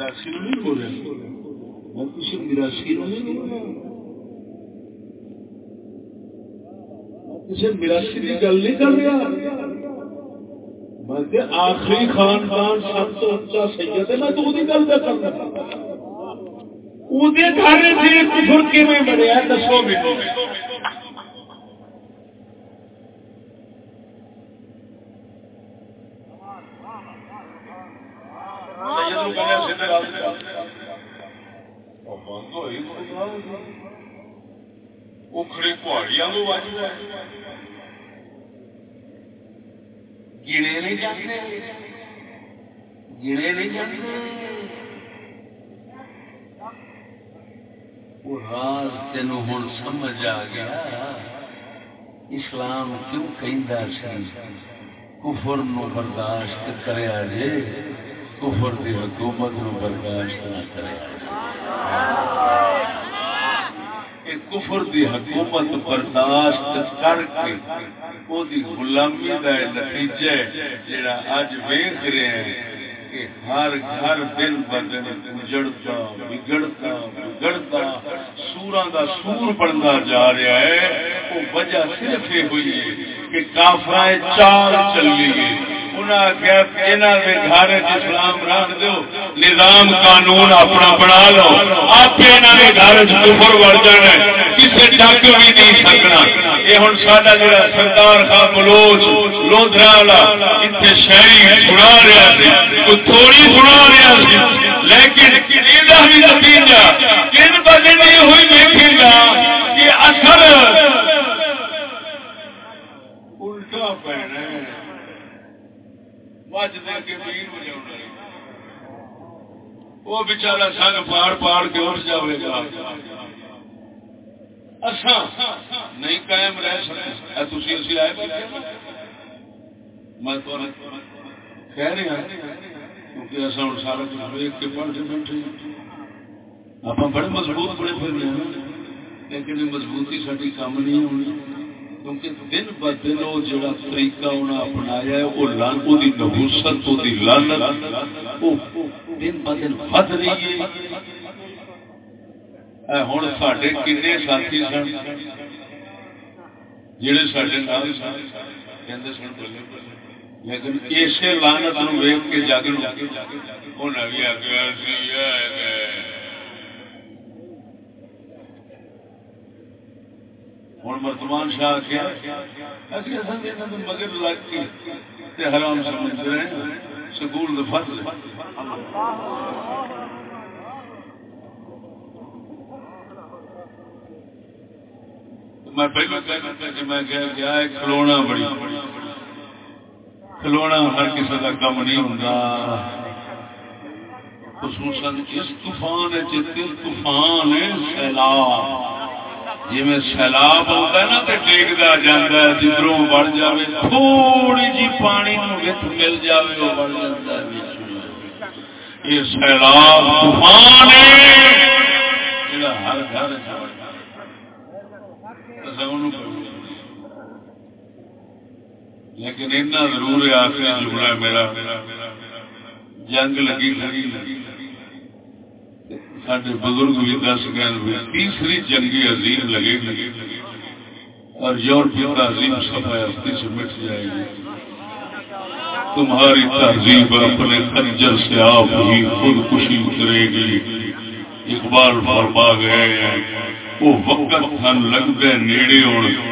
میراسی نہیں بول رہا میں کسی میراسی نہیں بول رہا کسی میراسی کی گل نہیں کر رہا۔ میں آخری خاندان سب تو اچھا سید ہے میں تو گل کر کرنا۔ وہ گھر سے کفر دسو منٹ اکھڑے پہاڑیاں گنے نہیں جاتے گنے نہیں جاتے وہ راز تین ہوں سمجھ آ گیا، اسلام کیوں کہ کفر نو برداشت کرے جے، کفر دی حکومت نو برداشت نہ کرے کفر دی حکومت برداشت کر کے وہ غلامی کا نتیجہ جڑا اج ویخ رہے ہیں۔ کہ ہر گھر دن بدن اجڑتا، بگڑتا بگڑتا سورا کا سور بنتا جا رہا ہے۔ وہ وجہ صرف یہ ہوئی ہے کہ کافر چال چلی گئی گھر اسلام رکھ دو نظام قانون اپنا بنا لو۔ آپ گھر چفر وڑ جانا کسی ڈک بھی نہیں سکنا۔ یہ ہوں سا جا سردار خان بلوچ لودرا والا اتنے شہری سنا رہا سی۔ تھوڑی سنا رہا سی۔ لیکن یہ نتیجہ کن بجے نہیں ہوئی دیکھے گا کہ اثر الٹا پینا وہ بچارا سنگ پاڑ پاڑ کے اٹھ جائے گا۔ اچھا، نہیں قائم رہ سکتے۔ تھی اسی آئے میں کہہ رہا کیونکہ اصا ہوں سارا کچھ ویک کے پڑھ کے بیٹھے آپ بڑے مضبوط بڑے پھر رہے ہیں، لیکن مضبوطی ساری کام نہیں ہونی، کیونکہ دن ب دن وہ جڑا طریقہ انہیں اپنایا ہے، وہ لان وہ نبوست وہ لانت دن ب دن ود رہی ہے۔ ہوں سڈے کن ساتھی سن جڑے سڈے نال سن سن لیکن اسے لانت ویگ کے جگ انہیں بھی آگے ہوں مرتمان شاہ کیا مگر لگ کے حرام سمجھ رہے ہیں سکول فضل میں پہلے کہتا کہ میں کہہ گیا ہے کھلونا بڑی کھلونا ہر کسی کا کم نہیں ہوں خصوصاً اس طوفان طوفان سیلاب۔ جی میں سیلاب ہوتا ہے نا تو ڈیگتا جانا ہے جدھروں بڑھ جائے تھوڑی جی پانی وچ مل جائے وہ بڑھ جاتا ہے یہ سیلاب طوفان ہر گھر لیکن اتنا ضرور ہے آخری جملہ میرا۔ جنگ لگی لگی لگی سارے بزرگ بھی دس گئے تیسری جنگی عظیم لگے گی اور یورپی تہذیب سفائی سے مٹ جائے گی۔ تمہاری تہذیب اپنے خنجر سے آپ ہی خود خوشی اترے گی۔ اقبال فرما گئے وہ وقت تھن لگتے نیڑے ہونے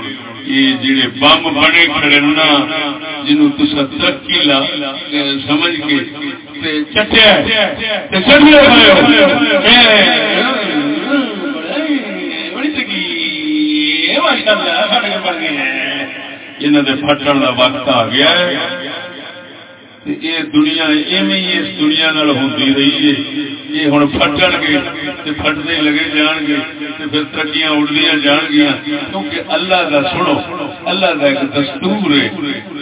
یہ جڑے بم بنے کھڑے نا جنوں تسا ترقی لا سمجھ کے چٹیا انہوں نے پھٹن کا وقت آ گیا ہے۔ یہ دنیا ایویں اس دنیا ہوتی رہی ہے یہ ہوں فٹن گے فٹنے لگے جان گے پھر ترقیاں اڑدیا جان گیا کیونکہ اللہ کا سنو اللہ کا ایک دستور ہے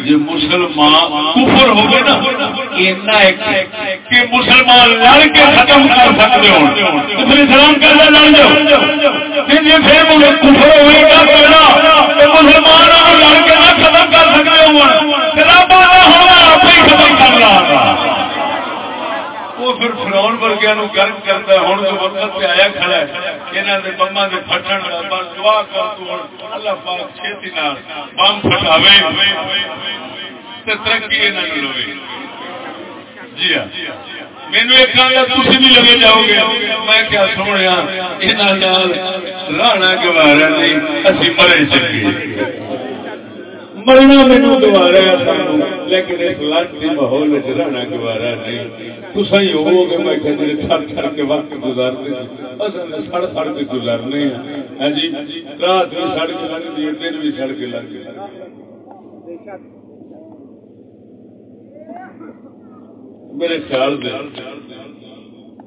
جو مسلمان کفر ہو گئے نا کہ مسلمان لڑ کے ختم کر سکتے ہو پھر اسلام کرنا لڑ جاؤ جی جی پھر کفر ہوئے گا مسلمان لڑ کے نہ ختم کر سکتے ہو وہ پھر ورگیا گرم کرتا ہوں تو وقت پہ آیا کھڑا ہے یہاں کے بمبا کے بس دعا کر تو اللہ پاک چھتی نال بم ترقی جی ہاں۔ مینو ایک تھی بھی لگے جاؤ گے میں کیا رانا گوارا نہیں اسی مرے چکے مرنا مینو گوارا سانو لیکن اس لڑکی ماحول رہنا گوارا نہیں تصا ہی ہو گے میں کہ جی تھر تھر کے وقت گزارتے اصل سڑ سڑ کے گزارنے ہیں ہاں جی رات بھی سڑ کے لگتی ہے دن بھی سڑ کے لگتی میرے خیال دے،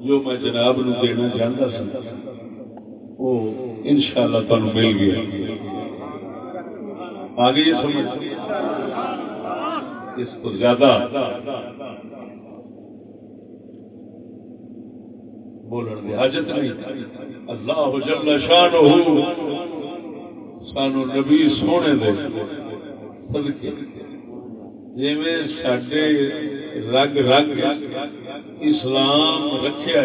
جو میں جناب نو دینا چاہتا سا وہ انشاءاللہ تمہیں مل گیا۔ آگے یہ سمجھ۔ اس کو زیادہ بولن کی حاجت نہیں۔ اللہ جل شان سانو نبی سونے دے صدقے۔ جی سڈے رگ رگ اسلام رکھا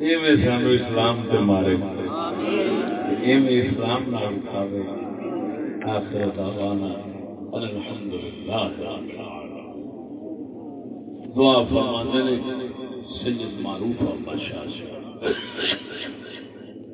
ایویں سانو اسلام سے مارے۔ ایویں اسلام نہ اٹھاوے آخر دعوانا دعا فرمانے سید معروف بادشاہ